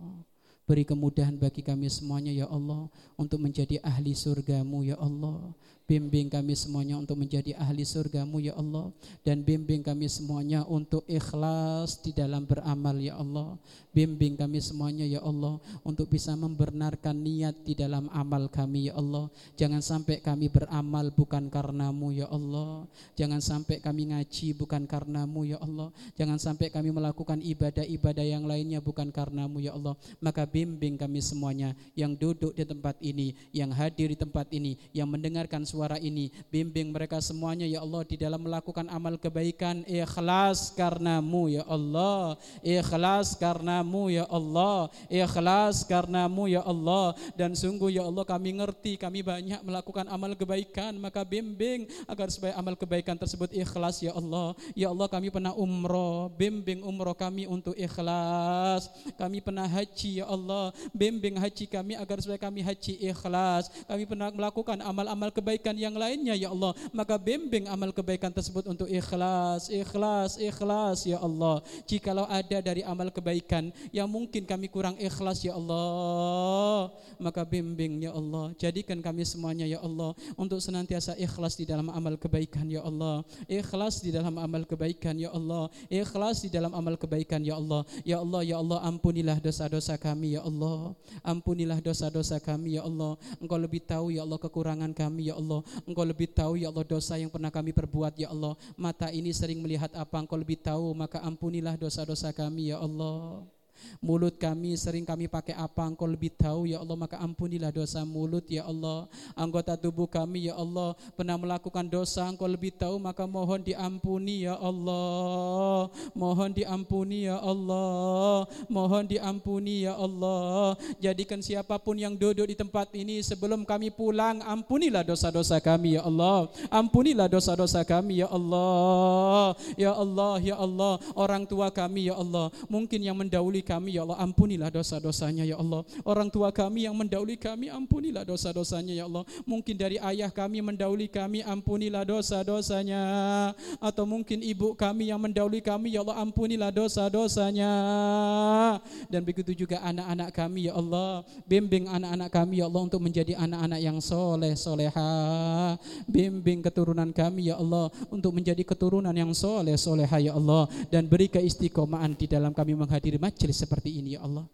Beri kemudahan bagi kami semuanya ya Allah untuk menjadi ahli surgamu ya Allah Bimbing kami semuanya untuk menjadi ahli surgamu ya Allah. Dan bimbing kami semuanya untuk ikhlas di dalam beramal ya Allah. Bimbing kami semuanya ya Allah Untuk bisa membenarkan niat di dalam amal kami ya Allah. Jangan sampai kami beramal bukan karenamu ya Allah. Jangan sampai kami ngaji bukan karenamu ya Allah. Jangan sampai kami melakukan ibadah-ibadah yang lainnya bukan karenamu ya Allah. Maka bimbing kami semuanya Yang duduk di tempat ini Yang hadir di tempat ini Yang mendengarkan suara ini. Bimbing mereka semuanya ya Allah di dalam melakukan amal kebaikan ikhlas karenamu ya Allah. Ikhlas karenamu ya Allah. Ikhlas karenamu ya Allah. Dan sungguh ya Allah kami ngerti kami banyak melakukan amal kebaikan. Maka bimbing agar supaya amal kebaikan tersebut ikhlas ya Allah. Ya Allah kami pernah umroh. Bimbing umroh kami untuk ikhlas. Kami pernah haji ya Allah. Bimbing haji kami agar supaya kami haji ikhlas. Kami pernah melakukan amal-amal kebaikan kebaikan yang lainnya ya Allah. Maka bimbing amal kebaikan tersebut untuk ikhlas ikhlas ikhlas ya Allah. Jikalau ada dari amal kebaikan yang mungkin kami kurang ikhlas ya Allah maka bimbing ya Allah. Jadikan kami semuanya ya Allah untuk senantiasa ikhlas di dalam amal kebaikan ya Allah. Ikhlas di dalam amal kebaikan ya Allah. Ikhlas di dalam amal kebaikan ya Allah. Ya Allah ya Allah ampunilah dosa-dosa kami ya Allah. Ampunilah dosa-dosa kami ya Allah. Engkau lebih tahu ya Allah kekurangan kami ya Allah Allah. Engkau lebih tahu ya Allah dosa yang pernah kami perbuat ya Allah. Mata ini sering melihat apa engkau lebih tahu maka ampunilah dosa-dosa kami ya Allah. Mulut kami sering kami pakai apa engkau lebih tahu ya Allah maka ampunilah dosa mulut ya Allah. Anggota tubuh kami ya Allah pernah melakukan dosa engkau lebih tahu maka mohon diampuni ya Allah. Mohon diampuni ya Allah. Mohon diampuni ya Allah. Jadikan siapa pun yang duduk di tempat ini sebelum kami pulang ampunilah dosa-dosa kami ya Allah. Ampunilah dosa-dosa kami ya Allah. Ya Allah ya Allah orang tua kami ya Allah mungkin yang mendahului kami kami ya Allah ampunilah dosa-dosanya ya Allah. Orang tua kami yang mendahului kami ampunilah dosa-dosanya ya Allah. Mungkin dari ayah kami mendahului kami ampunilah dosa-dosanya. Atau mungkin ibu kami yang mendahului kami ya Allah ampunilah dosa-dosanya. Dan begitu juga anak-anak kami ya Allah. Bimbing anak-anak kami ya Allah untuk menjadi anak-anak yang soleh soleha bimbing keturunan kami ya Allah untuk menjadi keturunan yang soleh soleha ya Allah. Dan beri keistiqomahan di dalam kami menghadiri majelis seperti ini ya Allah.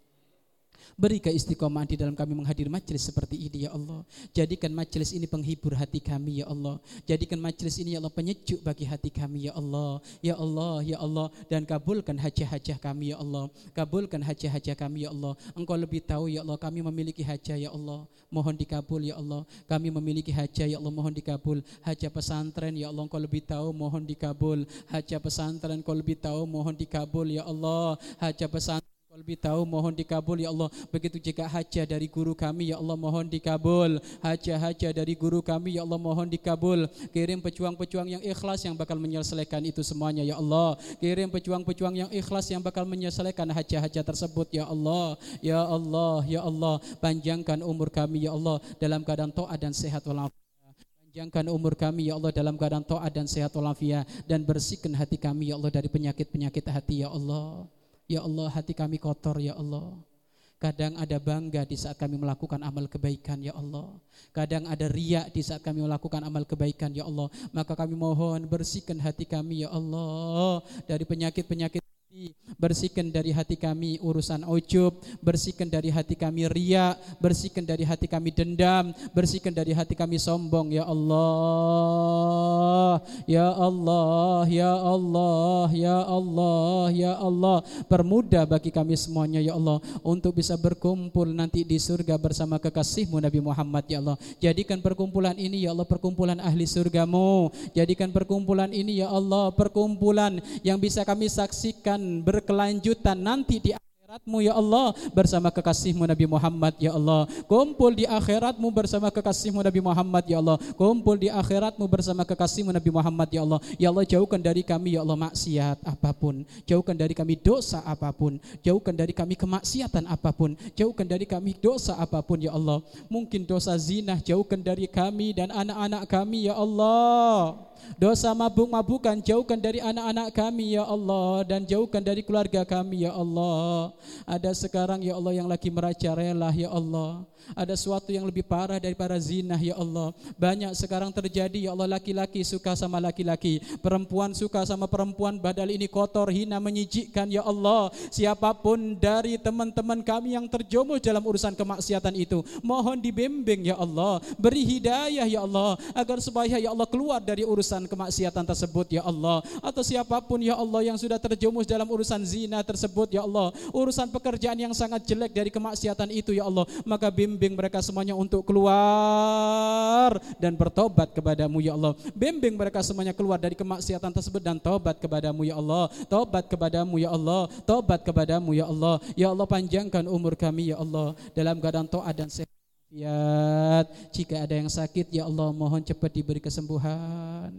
Beri keistiqomahan di dalam kami menghadiri majelis seperti ini ya Allah. Jadikan majelis ini penghibur hati kami ya Allah. Jadikan majelis ini ya Allah penyejuk bagi hati kami ya Allah. Ya Allah, ya Allah dan kabulkan hajah-hajah kami ya Allah. Kabulkan hajah-hajah kami ya Allah. Engkau lebih tahu ya Allah kami memiliki hajah ya Allah. Mohon dikabul ya Allah. Kami memiliki hajah ya Allah mohon dikabul. Hajah pesantren ya Allah engkau lebih tahu mohon dikabul. Hajah pesantren engkau lebih tahu mohon dikabul ya Allah. Hajah pesantren lebih tahu mohon dikabul ya Allah. Begitu juga hajah dari guru kami ya Allah mohon dikabul. Hajah-hajah dari guru kami ya Allah mohon dikabul. Kirim pejuang-pejuang yang ikhlas yang bakal menyelesaikan itu semuanya ya Allah. Kirim pejuang-pejuang yang ikhlas yang bakal menyelesaikan hajah-hajah tersebut ya Allah. Ya Allah ya Allah. Panjangkan umur kami ya Allah dalam keadaan to'at dan sehat walafiat. Panjangkan umur kami ya Allah dalam keadaan taat dan sehat walafiat. Dan bersihkan hati kami ya Allah dari penyakit-penyakit hati ya Allah. Ya Allah hati kami kotor ya Allah. Kadang ada bangga di saat kami melakukan amal kebaikan ya Allah. Kadang ada riak di saat kami melakukan amal kebaikan ya Allah. Maka kami mohon bersihkan hati kami ya Allah dari penyakit-penyakit Bersihkan dari hati kami urusan ujub, bersihkan dari hati kami ria, bersihkan dari hati kami dendam, bersihkan dari hati kami sombong ya Allah. Ya Allah, ya Allah, ya Allah, ya Allah. Permudah bagi kami semuanya ya Allah untuk bisa berkumpul nanti di surga bersama kekasihmu Nabi Muhammad ya Allah. Jadikan perkumpulan ini ya Allah perkumpulan ahli surgamu. Jadikan perkumpulan ini ya Allah perkumpulan yang bisa kami saksikan berkelanjutan nanti di akhiratmu ya Allah bersama kekasihmu Nabi Muhammad ya Allah. Kumpul di akhiratmu bersama kekasihmu Nabi Muhammad ya Allah. Kumpul di akhiratmu bersama kekasihmu Nabi Muhammad ya Allah. Ya Allah jauhkan dari kami ya Allah maksiat apa pun. Jauhkan dari kami dosa apa pun. Jauhkan dari kami kemaksiatan apa pun. Jauhkan dari kami dosa apa pun ya Allah. Mungkin dosa zina jauhkan dari kami dan anak-anak kami ya Allah Dosa mabuk-mabukan jauhkan dari anak-anak kami ya Allah dan jauhkan dari keluarga kami ya Allah. Ada sekarang ya Allah yang lagi merajalela ya Allah. Ada sesuatu yang lebih parah daripada zina ya Allah. Banyak sekarang terjadi ya Allah laki-laki suka sama laki-laki, perempuan suka sama perempuan badal ini kotor, hina, menyijikkan ya Allah. Siapa pun dari teman-teman kami yang terjerumus dalam urusan kemaksiatan itu, mohon dibimbing ya Allah, beri hidayah ya Allah agar supaya ya Allah keluar dari urusan kemaksiatan tersebut ya Allah. Atau siapa pun ya Allah yang sudah terjerumus dalam urusan zina tersebut ya Allah, urusan pekerjaan yang sangat jelek dari kemaksiatan itu ya Allah, maka bimbing bimbing mereka semuanya untuk keluar dan bertobat kepadamu ya Allah. Bimbing mereka semuanya keluar dari kemaksiatan tersebut dan tobat kepadamu ya Allah. Tobat kepadamu ya Allah. Tobat kepadamu ya Allah. Ya Allah panjangkan umur kami ya Allah dalam keadaan taat dan sehat. Jika ada yang sakit ya Allah mohon cepat diberi kesembuhan.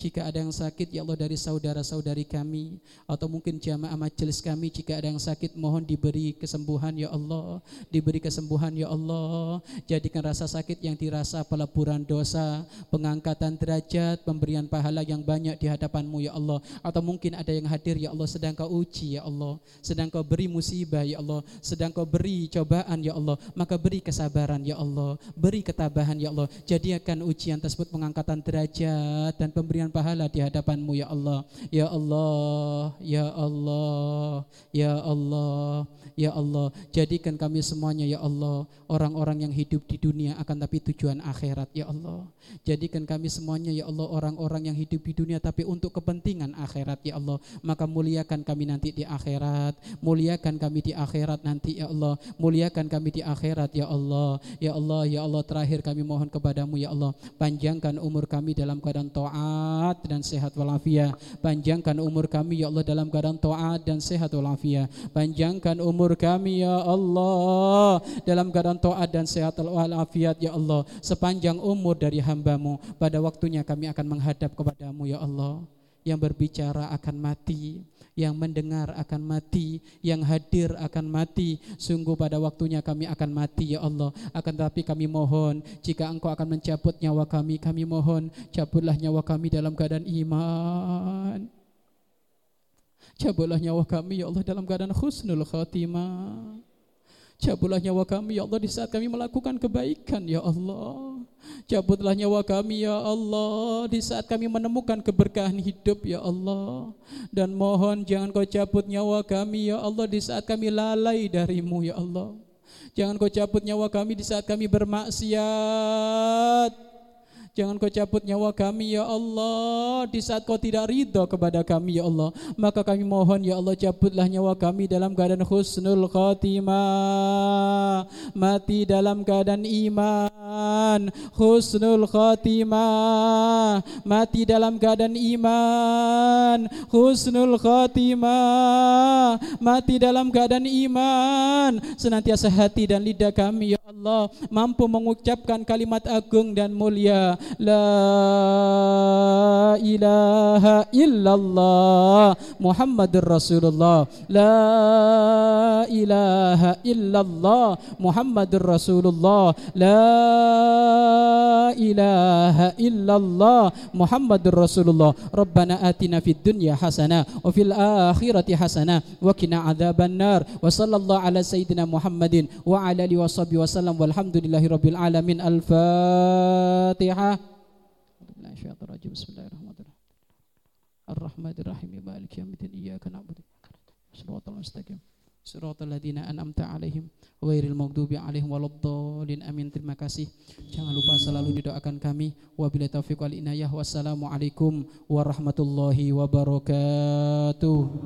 Jika ada yang sakit ya Allah dari saudara-saudari kami atau mungkin jamaah majelis kami jika ada yang sakit mohon diberi kesembuhan ya Allah, diberi kesembuhan ya Allah. Jadikan rasa sakit yang dirasa peleburan dosa, pengangkatan derajat, pemberian pahala yang banyak di hadapanmu ya Allah. Atau mungkin ada yang hadir ya Allah sedang kau uji ya Allah, sedang kau beri musibah ya Allah, sedang kau beri cobaan ya Allah, maka beri kesabaran ya Allah, beri ketabahan ya Allah. Jadikan ujian tersebut pengangkatan derajat dan pemberian pahala di hadapanmu ya Allah. Ya Allah ya Allah ya Allah ya Allah jadikan kami semuanya ya Allah orang-orang yang hidup di dunia akan tapi tujuan akhirat ya Allah. Jadikan kami semuanya ya Allah orang-orang yang hidup di dunia tapi untuk kepentingan akhirat ya Allah. Maka muliakan kami nanti di akhirat. Muliakan kami di akhirat nanti ya Allah. Muliakan kami di akhirat ya Allah. Ya Allah ya Allah terakhir kami mohon kepadamu ya Allah. Panjangkan umur kami dalam keadaan taat dan sehat walafiat. Panjangkan umur kami ya Allah dalam keadaan taat dan sehat walafiat. Panjangkan umur kami ya Allah dalam keadaan taat dan sehat walafiat ya Allah. Sepanjang umur dari hambamu pada waktunya kami akan menghadap kepadamu ya Allah. Yang berbicara akan mati, yang mendengar akan mati, yang hadir akan mati. Sungguh pada waktunya kami akan mati ya Allah. Akan tetapi kami mohon jika Engkau akan mencabut nyawa kami, kami mohon cabutlah nyawa kami dalam keadaan iman. Cabutlah nyawa kami ya Allah dalam keadaan husnul khatimah. Cabutlah nyawa kami ya Allah di saat kami melakukan kebaikan ya Allah. Cabutlah nyawa kami ya Allah di saat kami menemukan keberkahan hidup ya Allah. Dan mohon jangan kau cabut nyawa kami ya Allah di saat kami lalai darimu ya Allah. Jangan kau cabut nyawa kami di saat kami bermaksiat. Jangan kau cabut nyawa kami ya Allah di saat kau tidak ridho kepada kami ya Allah. Maka kami mohon ya Allah cabutlah nyawa kami dalam keadaan husnul khatimah. Mati dalam keadaan iman. Husnul khatimah. Mati dalam keadaan iman. husnul khatimah mati dalam keadaan iman senantiasa hati dan lidah kami ya Allah mampu mengucapkan kalimat agung dan mulia. La ilaha illallah Muhammadur Rasulullah. La ilaha illallah Muhammadur Rasulullah. La ilaha illallah Muhammadur Rasulullah. Rabbana atina fid dunya hasanah wa fil akhirati hasanah wa qina adzaban nar. Wa sallallahu ala sayyidina Muhammadin wa ala alihi washabihi wasallam walhamdulillahi rabbil alamin. Al-fatihah Bismillahirrahmanirrahim. Ar-Rahmanirrahim. Maliki yaumiddin. Iyyaka na'budu. Wa iyyaka nasta'in Shiratal mustaqim. Siratal ladzina an'amta 'alaihim ghairil maghdubi 'alaihim waladdallin. Amin. Terima kasih. Jangan lupa selalu didoakan kami. Wabillahi taufiq wal inayah. Wassalamu alaikum warahmatullahi wabarakatuh